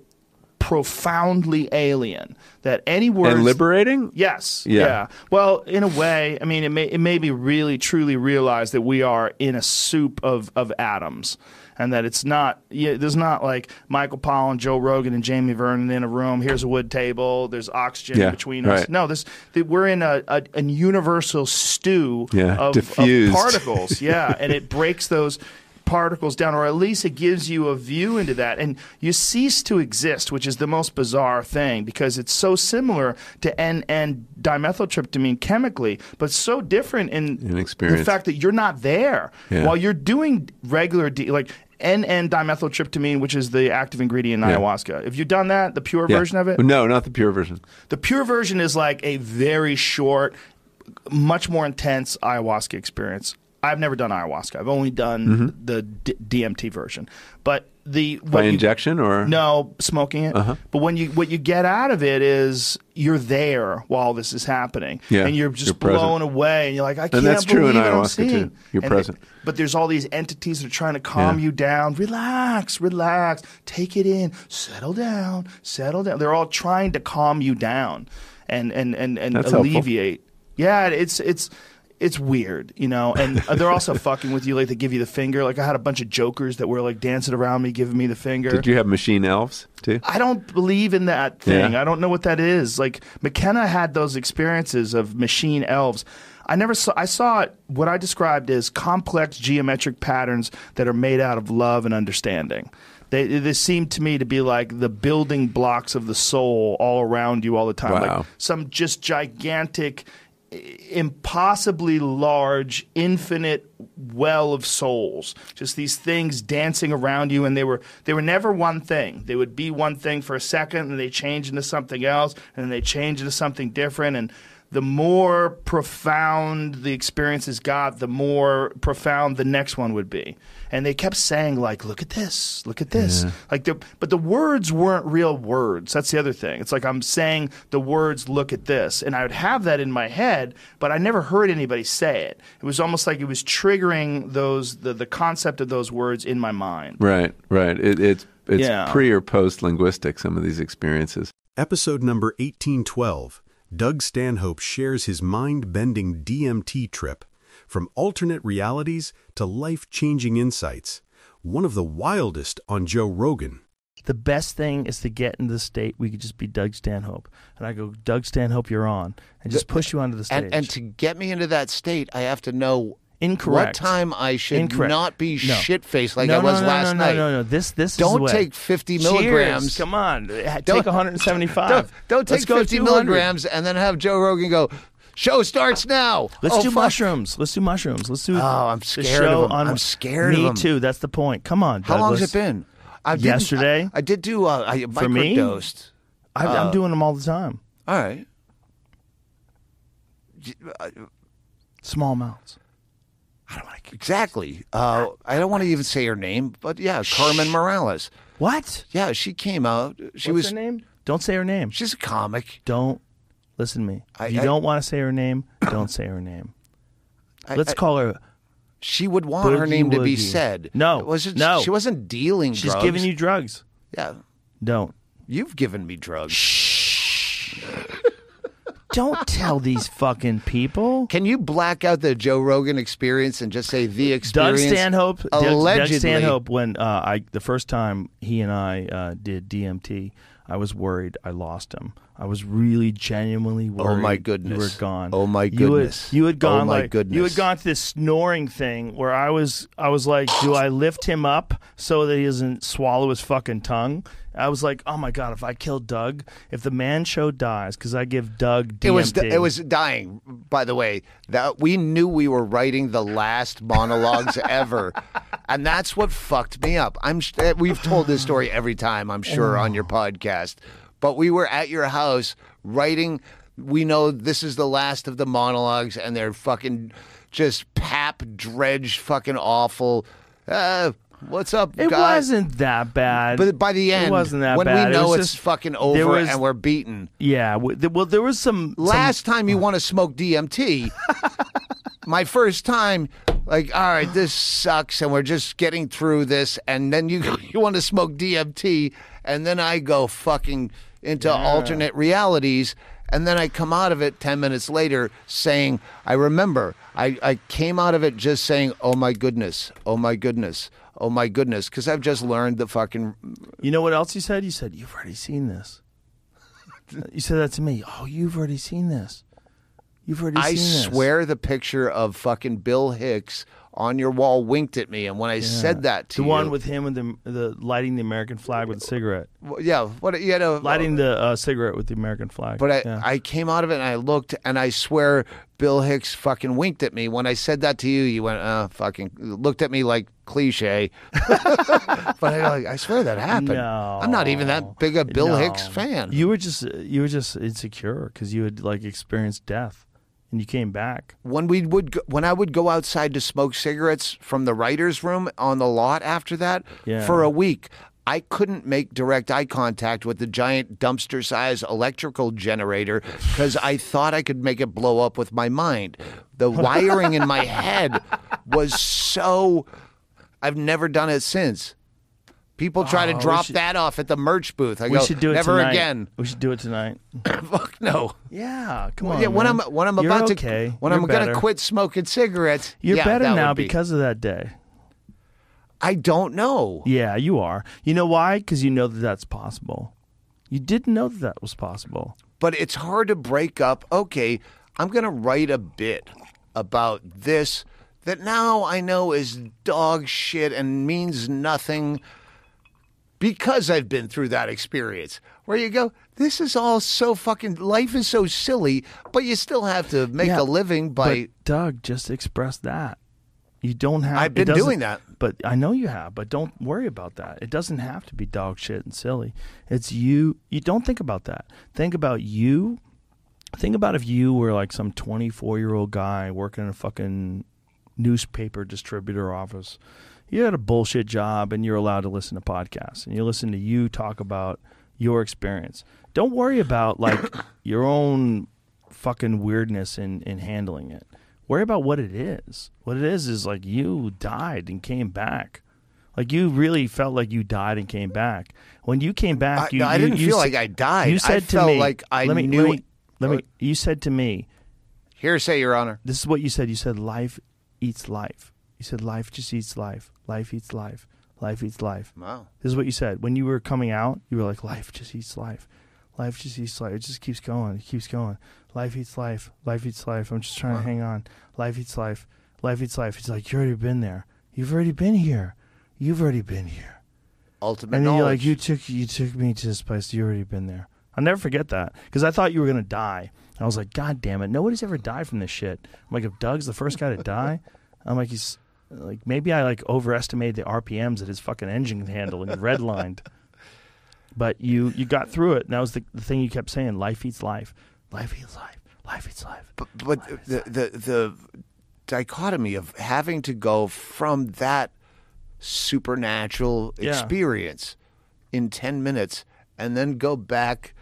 profoundly alien that any words And liberating? Yes. Yeah. Yeah. Well, in a way, I mean, it may it may be really truly realize that we are in a soup of of atoms, and that it's not. Yeah, there's not like Michael Pollan, Joe Rogan, and Jamie Vernon in a room. Here's a wood table. There's oxygen Yeah, between us. right. No, this we're in a, a an universal stew Yeah, of, of diffused. particles. Yeah, and it breaks those particles down, or at least it gives you a view into that, and you cease to exist, which is the most bizarre thing because it's so similar to NN dimethyltryptamine chemically, but so different in In experience. the fact that you're not there Yeah. while you're doing regular D, like N dimethyltryptamine, which is the active ingredient in Yeah. ayahuasca. Have you've done that, the pure Yeah. version of it, No, not the pure version. the pure version is like a very short, much more intense ayahuasca experience. I've never done ayahuasca. I've only done mm-hmm. the D- DMT version. But the. By you- injection or no smoking it. Uh-huh. But when you what you get out of it is you're there while this is happening, Yeah, and you're just you're present. blown away, and you're like, I can't that's true believe in what I'm ayahuasca, too. seeing. You're And present. they- but there's all these entities that are trying to calm Yeah. you down. Relax, relax, take it in, settle down, settle down. They're all trying to calm you down and and and and That's helpful. alleviate. Yeah, it's it's it's weird, you know, and uh, they're also fucking with you. Like they give you the finger. Like I had a bunch of jokers that were like dancing around me, giving me the finger. Did you have machine elves too? I don't believe in that thing. Yeah. I don't know what that is. Like McKenna had those experiences of machine elves. I never saw. I saw. What I described as complex geometric patterns that are made out of love and understanding. They, they seem to me to be like the building blocks of the soul all around you all the time. Wow. Like some just gigantic, impossibly large, infinite well of souls. Just these things dancing around you, and they were they were never one thing. They would be one thing for a second, and they change into something else, and they change into something different, and the more profound the experiences got, the more profound the next one would be. And they kept saying, like, look at this, look at this. Like the but the words weren't real words. That's the other thing. It's like I'm saying the words, look at this. And I would have that in my head, but I never heard anybody say it. It was almost like it was triggering those the, the concept of those words in my mind. Right, right. It, it's it's Yeah. pre or post linguistic. Some of these experiences. Episode number 1812 Doug Stanhope shares his mind bending DMT trip. From alternate realities to life changing insights. One of the wildest on Joe Rogan. The best thing is to get into the state we could just be Doug Stanhope. And I go, Doug Stanhope, you're on. And just push you onto the stage. And, and to get me into that state, I have to know Incorrect. what time I should Incorrect. not be No. shit faced like No, I was no, no, last night. No, no, no. This, this is Don't take 50 Cheers. milligrams. Come on. Take Don't- 175. Don't, don't take 50 milligrams and then have Joe Rogan go, show starts now. Let's Oh, do fuck. mushrooms. Let's do mushrooms. Let's do. Oh, I'm scared show of 'em. on- I'm scared Me of 'em. too. That's the point. Come on. How long's Douglas. it been? I Yesterday. I, I did do uh, I For me? microdosed. I, Uh, I'm doing them all the time. All right. Small amounts. Exactly. Uh, I don't want to even say her name, but yeah, Carmen Morales. What? Yeah, she came out. She What's was. her name? Don't say her name. She's a comic. Don't listen to me. I- if you I- don't want to say her name, don't say her name. I- Let's I- call her. She would want her Boogie name to be Woogie. said. No, It wasn't, no. She wasn't dealing She's drugs. giving you drugs. Yeah. Don't. You've given me drugs. Don't tell these fucking people. Can you black out the Joe Rogan experience and just say the experience? Doug? Stanhope. Allegedly. Doug Stanhope. When uh, I the first time he and I uh, did DMT, I was worried I lost him. I was really genuinely worried. Oh, my goodness, you were gone. Oh, my You had, goodness. you had gone. Oh, my like goodness. you had gone to this snoring thing where I was. I was like, do I lift him up so that he doesn't swallow his fucking tongue? I was like, oh my god, if I kill Doug, if the man show dies, because I give Doug DMT. It was it was dying. By the way, that we knew we were writing the last monologues ever, and that's what fucked me up. I'm eh, we've told this story every time I'm sure on your podcast, but we were at your house writing. We know this is the last of the monologues, and they're fucking just pap dredge, fucking awful. Uh, what's up, It guys? wasn't that bad. But by the end, it wasn't that when bad. we know was it's just- fucking over was- and we're beaten. Yeah. Well, there was some some- Last time you oh. want to smoke DMT, my first time, like, all right, this sucks, and we're just getting through this, and then you you want to smoke DMT, and then I go fucking into alternate realities. And then I come out of it 10 minutes later saying, I remember, I, I came out of it just saying, oh my goodness, oh my goodness, oh my goodness, because I've just learned the fucking. You know what else you said? You said you've already seen this. you said that to me. Oh, you've already seen this. You've already I seen this. swear the picture of fucking Bill Hicks on your wall winked at me, and when I said that to you. the you, one with him and the the lighting the American flag with a cigarette, Well, yeah, what you had a lighting the uh, cigarette with the American flag. But I, Yeah. I came out of it and I looked and I swear Bill Hicks fucking winked at me when I said that to you. You went, uh, fucking looked at me like cliche. but I, like, I swear that happened. No. I'm not even that big a Bill No. Hicks fan. You were just you were just insecure because you had like experienced death, and you came back. when we would go, when I would go outside to smoke cigarettes from the writers' room on the lot after that Yeah. for a week, I couldn't make direct eye contact with the giant dumpster size electrical generator because I thought I could make it blow up with my mind. The wiring in my head was so. I've never done it since. People try Oh, to drop should- that off at the merch booth. I we go, should do it never tonight. again. We should do it tonight. Fuck no. Yeah, come Well, on. yeah, when man. I'm when I'm You're about okay. to when You're I'm gonna quit smoking cigarettes, You're yeah, better now be. because of that day. I don't know. Yeah, you are. You know why? Because you know that that's possible. You didn't know that that was possible. But it's hard to break up. Okay, I'm gonna write a bit about this that now I know is dog shit and means nothing because I've been through that experience. Where you go, this is all so fucking life is so silly, but you still have to make Yeah, a living by But Doug, just express that. You don't have. I've been doing that. But I know you have. But don't worry about that. It doesn't have to be dog shit and silly. It's you. You don't think about that. Think about you. Think about if you were like some 24 year old guy working in a fucking newspaper distributor office. You had a bullshit job and you're allowed to listen to podcasts and you listen to you talk about your experience. Don't worry about like your own fucking weirdness in, in handling it. Worry about what it is. What it is is like you died and came back. Like you really felt like you died and came back. When you came back, I- you I you- didn't you feel sa- like I died. You I said to felt me, like I let me, knew Let me, let me. You said to me, hearsay, Your Honor. this is what you said. You said life eats life. You said life just eats life. Life eats life. Life eats life. Wow. This is what you said. When you were coming out, you were like, life just eats life. Life just eats life. It just keeps going. It keeps going. Life eats life. Life eats life. I'm just trying to hang on. Life eats life. Life eats life. He's like, you've already been there. You've already been here. You've already been here. Ultimate and then you're like, you took you took me to this place. You already been there. I'll never forget that because I thought you were gonna die. And I was like, God damn it! Nobody's ever died from this shit. I'm like, if Doug's the first guy to die, I'm like, he's like maybe I like overestimated the RPMs that his fucking engine can handle and redlined. But you you got through it. And that was the, the thing you kept saying. Life eats life. Life eats life. Life eats life. But, but the, the the dichotomy of having to go from that supernatural Yeah. experience in 10 minutes and then go back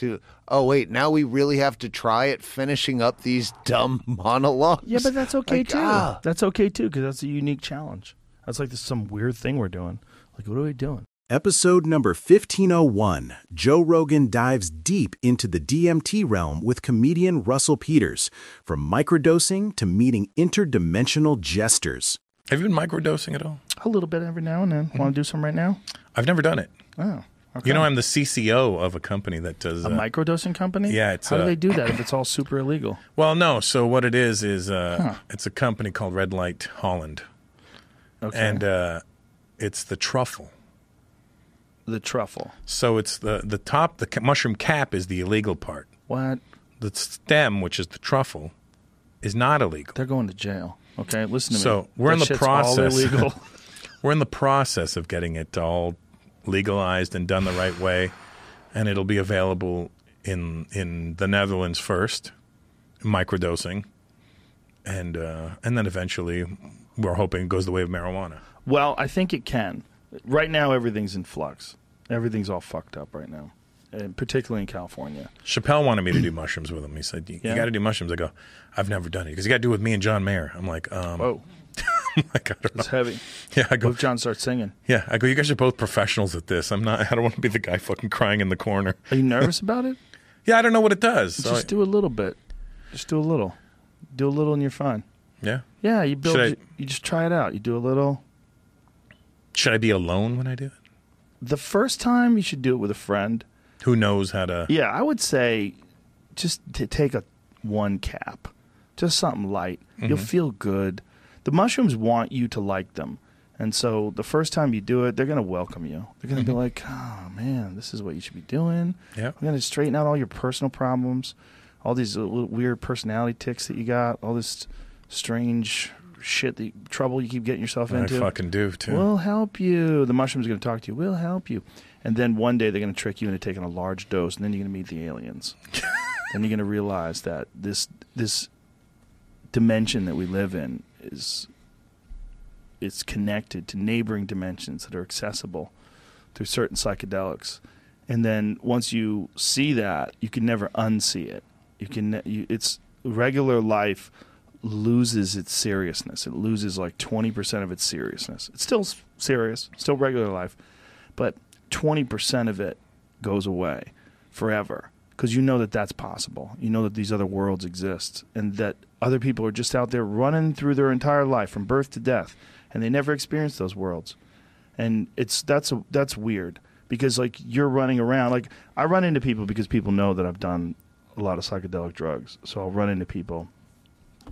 to oh wait now we really have to try it finishing up these dumb monologues Yeah, but that's okay Like, too. ah. That's okay too because that's a unique challenge. That's like this some weird thing we're doing. Like, what are we doing? Episode number 1501 Joe Rogan dives deep into the DMT realm with comedian Russell Peters, from microdosing to meeting interdimensional jesters. Have you been microdosing at all? A little bit every now and then. Want to do some right now? I've never done it. Oh, okay. You know, I'm the CCO of a company that does a uh, microdosing company. Yeah, it's how do uh, they do that if it's all super illegal? Well, no. So what it is is uh, Huh. it's a company called Red Light Holland, Okay. and uh, it's the truffle. The truffle. So it's the the top. The mushroom cap is the illegal part. What? The stem, which is the truffle, is not illegal. They're going to jail. Okay, listen to me. So we're in the process. illegal. we're in the process of getting it all legalized and done the right way, and it'll be available in in the Netherlands first, microdosing, and uh, and then eventually we're hoping it goes the way of marijuana. well, I think it can. Right now, everything's in flux. Everything's all fucked up right now, and particularly in California. Chappelle wanted me to do mushrooms with him. He said, "You, Yeah? got to do mushrooms." I go, "I've never done it because you got to do it with me and John Mayer." I'm like, um, Whoa, like, I don't know. it's heavy. Yeah, I go. John starts singing? Yeah, I go. You guys are both professionals at this. I'm not. I don't want to be the guy fucking crying in the corner. Are you nervous about it? Yeah, I don't know what it does. so Just I- do a little bit. Just do a little. Do a little, and you're fine. yeah. Yeah, you build. I- You just try it out. You do a little. Should I be alone when I do it? The first time, you should do it with a friend. Who knows how to? Yeah, I would say just to take a one cap, just something light. You'll Mhm. feel good. The mushrooms want you to like them. And so the first time you do it, they're going to welcome you. They're going to be mm-hmm. like, oh, man, this is what you should be doing. Yeah. We're going to straighten out all your personal problems, all these little weird personality ticks that you got, all this strange shit, the trouble you keep getting yourself into. I fucking do, too. We'll help you. The mushroom's are going to talk to you. We'll help you. And then one day they're going to trick you into taking a large dose, and then you're going to meet the aliens. then you're going to realize that this this dimension that we live in is it's connected to neighboring dimensions that are accessible through certain psychedelics. And then once you see that, you can never unsee it. You can you, it's regular life loses its seriousness. It loses like 20% of its seriousness. It's still serious, still regular life, but 20% of it goes away forever because you know that that's possible. You know that these other worlds exist and that other people are just out there running through their entire life from birth to death and they never experience those worlds. And it's that's a, that's weird because like you're running around like I run into people because people know that I've done a lot of psychedelic drugs. So I'll run into people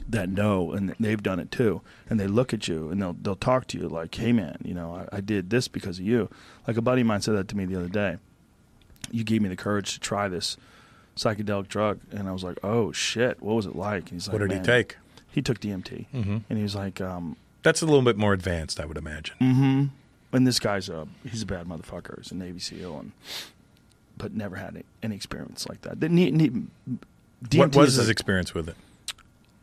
that know and they've done it too and they look at you and they'll they'll talk to you like hey man you know I, I did this because of you like a buddy of mine said that to me the other day you gave me the courage to try this psychedelic drug and i was like oh shit what was it like and he's like What did he take? he took dmt Mhm. and he was like um That's a little bit more advanced, I would imagine. hmm and this guy's a he's a bad motherfucker he's a navy seal and but never had any, any experience like that. The, ne- ne- DMT What was his experience with it?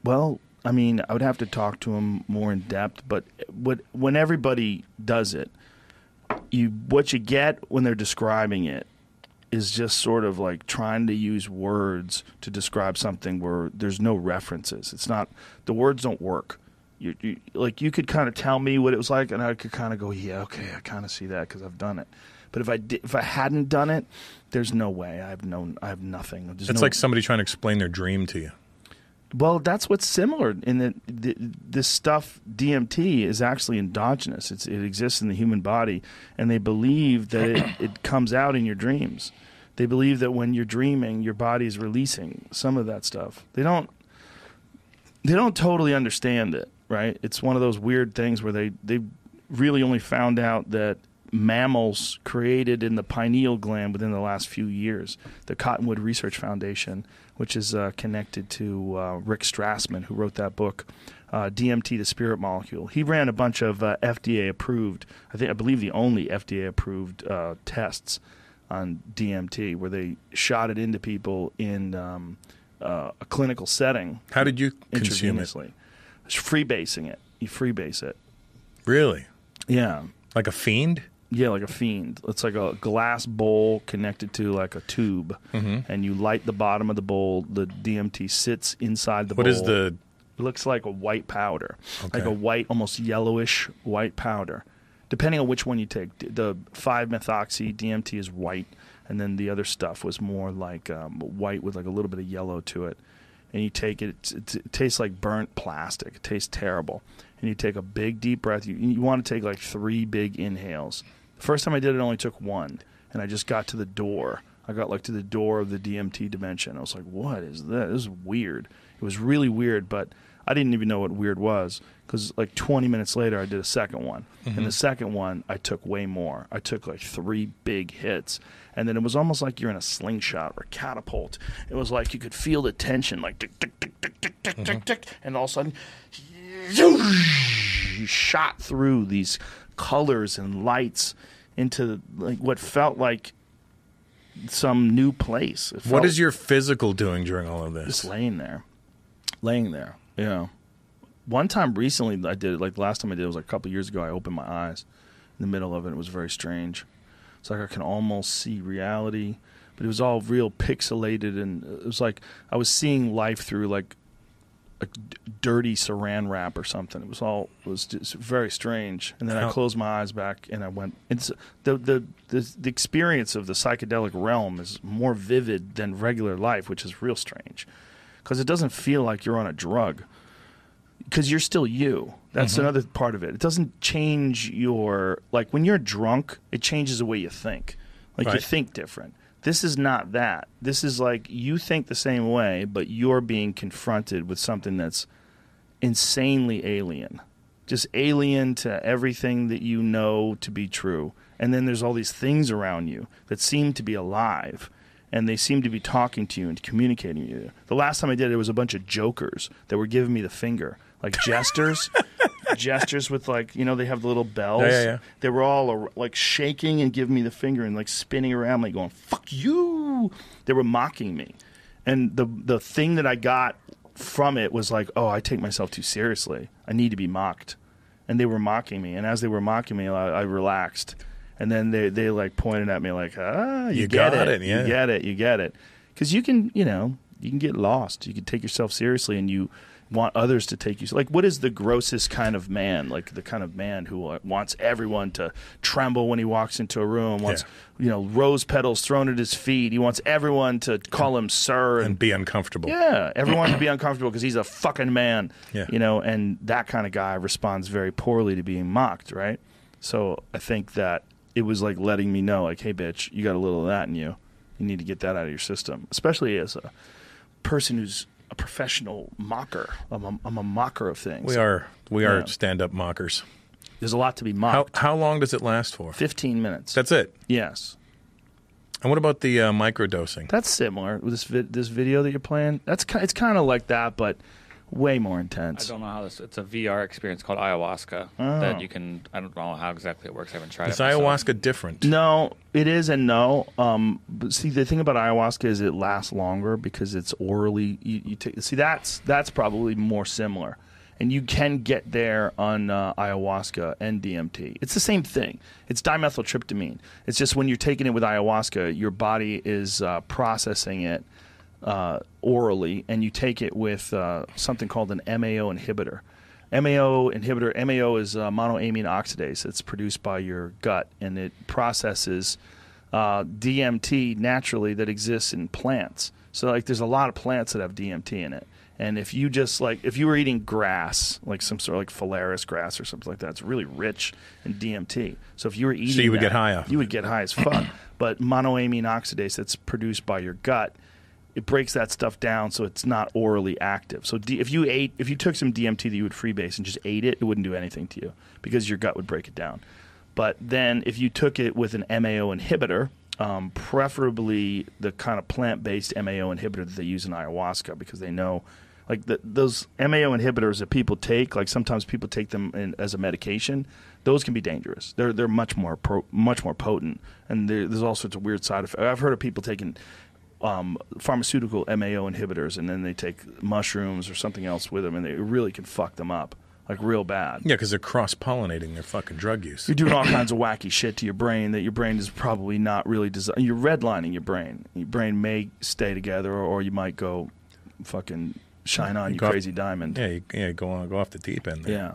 Well, I mean, I would have to talk to him more in depth, but what, when everybody does it, you what you get when they're describing it is just sort of like trying to use words to describe something where there's no references. It's not the words don't work. You, you like you could kind of tell me what it was like, and I could kind of go, yeah, okay, I kind of see that because I've done it. But if I did, if I hadn't done it, there's no way. I have no, I have nothing. There's It's no- like somebody trying to explain their dream to you. Well, that's what's similar in that this stuff DMT is actually endogenous. It's, it exists in the human body, and they believe that it, it comes out in your dreams. They believe that when you're dreaming, your body is releasing some of that stuff. They don't. They don't totally understand it, right? It's one of those weird things where they they really only found out that mammals created in the pineal gland within the last few years. The Cottonwood Research Foundation, which is uh, connected to uh, Rick Strassman, who wrote that book, uh, DMT, the Spirit Molecule. He ran a bunch of uh, FDA approved, I think, I believe the only FDA approved uh, tests on DMT, where they shot it into people in um, uh, a clinical setting. How did you consume it? freebasing it. You freebase it. Really? Yeah. Like a fiend? Yeah, like a fiend. It's like a glass bowl connected to like a tube, Mhm. and you light the bottom of the bowl. The DMT sits inside the What bowl. is the- It looks like a white powder, like a white, almost yellowish white powder. Depending on which one you take, the five methoxy DMT is white, and then the other stuff was more like um, white with like a little bit of yellow to it. And you take it, it's, it tastes like burnt plastic. It tastes terrible and you take a big deep breath. You, you want to take like three big inhales. The first time I did it, only took one, and I just got to the door. I got like to the door of the DMT dimension. I was like, "What is this? This is weird." It was really weird, but I didn't even know what weird was because like 20 minutes later, I did a second one, mm-hmm. and the mm-hmm. second one I took way more. I took like three big hits, and then it was almost like you're in a slingshot or a catapult. It was like you could feel the tension, like tick tick tick tick tick tick mm-hmm. tick, tick, and all of a sudden shot through these colors and lights into like what felt like some new place. What is your physical doing during all of this? just laying there, laying there. Yeah. One time recently, I did it. Like the last time I did it was like a couple years ago. I opened my eyes in the middle of it. It was very strange. It's like I can almost see reality, but it was all real pixelated, and it was like I was seeing life through like a dirty saran wrap or something. It was all it was just very strange. And then I closed my eyes back and I went. It's the the the, the experience of the psychedelic realm is more vivid than regular life, which is real strange because it doesn't feel like you're on a drug because you're still you. That's Mhm. another part of it. It doesn't change your like when you're drunk. It changes the way you think. Like you think different. This is not that. This is like you think the same way, but you're being confronted with something that's insanely alien. just alien to everything that you know to be true. And then there's all these things around you that seem to be alive and they seem to be talking to you and communicating with you. The last time I did it, it was a bunch of jokers that were giving me the finger, like jesters. Gestures with like you know they have the little bells. Yeah, yeah, yeah. They were all like shaking and giving me the finger and like spinning around, like going "fuck you." They were mocking me, and the the thing that I got from it was like, "Oh, I take myself too seriously. I need to be mocked," and they were mocking me. And as they were mocking me, I, I relaxed, and then they they like pointed at me like, "Ah, you, You get got it, it, yeah. you get it, you get it," because you can you know you can get lost. You can take yourself seriously, and you want others to take you. Like what is the grossest kind of man like the kind of man who wants everyone to tremble when he walks into a room wants you know rose petals thrown at his feet? He wants everyone to call him sir and, and be uncomfortable. yeah. Everyone to be uncomfortable because he's a fucking man Yeah. you know and that kind of guy responds very poorly to being mocked right? So i think that it was like letting me know like hey bitch you got a little of that in you. You need to get that out of your system. Especially as a person who's a professional mocker i'm a, I'm a mocker of things We are we are Yeah. stand-up mockers. there's a lot to be mocked how long does it last for? 15 minutes That's it. yes And what about the uh, microdosing? that's similar this vid- this video that you're playing that's ki- it's kind of like that but way more intense. I don't know how this. It's a VR experience called ayahuasca Oh. that you can. I don't know how exactly it works. I haven't tried Is it. myself. ayahuasca different? No, it is and no. Um, but see, the thing about ayahuasca is it lasts longer because it's orally. You, you take see that's that's probably more similar, and you can get there on uh, ayahuasca and DMT. It's the same thing. It's dimethyltryptamine. It's just when you're taking it with ayahuasca, your body is uh, processing it uh, orally, and you take it with uh, something called an MAO inhibitor. MAO inhibitor. MAO is uh, monoamine oxidase. It's produced by your gut, and it processes uh, DMT naturally that exists in plants. So, like, there's a lot of plants that have DMT in it. And if you just like, if you were eating grass, like some sort of like phalaris grass or something like that, it's really rich in DMT. So if you were eating, so you would get high off You would get high as fuck. but monoamine oxidase that's produced by your gut it breaks that stuff down so it's not orally active. So if you ate, if you took some DMT that you would freebase and just ate it, it wouldn't do anything to you because your gut would break it down. But then if you took it with an MAO inhibitor, um, preferably the kind of plant-based MAO inhibitor that they use in ayahuasca because they know like the, those MAO inhibitors that people take, like sometimes people take them in, as a medication. Those can be dangerous. They're they're much more pro, much more potent, and there- there's all sorts of weird side effects. I've heard of people taking um, pharmaceutical MAO inhibitors, and then they take mushrooms or something else with them, and they really can fuck them up, like real bad. Yeah, because they're cross-pollinating their fucking drug use. You're doing all kinds of wacky shit to your brain that your brain is probably not really designed. You're redlining your brain. Your brain may stay together, or, or you might go fucking shine on, you Go off- crazy diamond. Yeah, you, yeah, go on, go off the deep end. There. Yeah.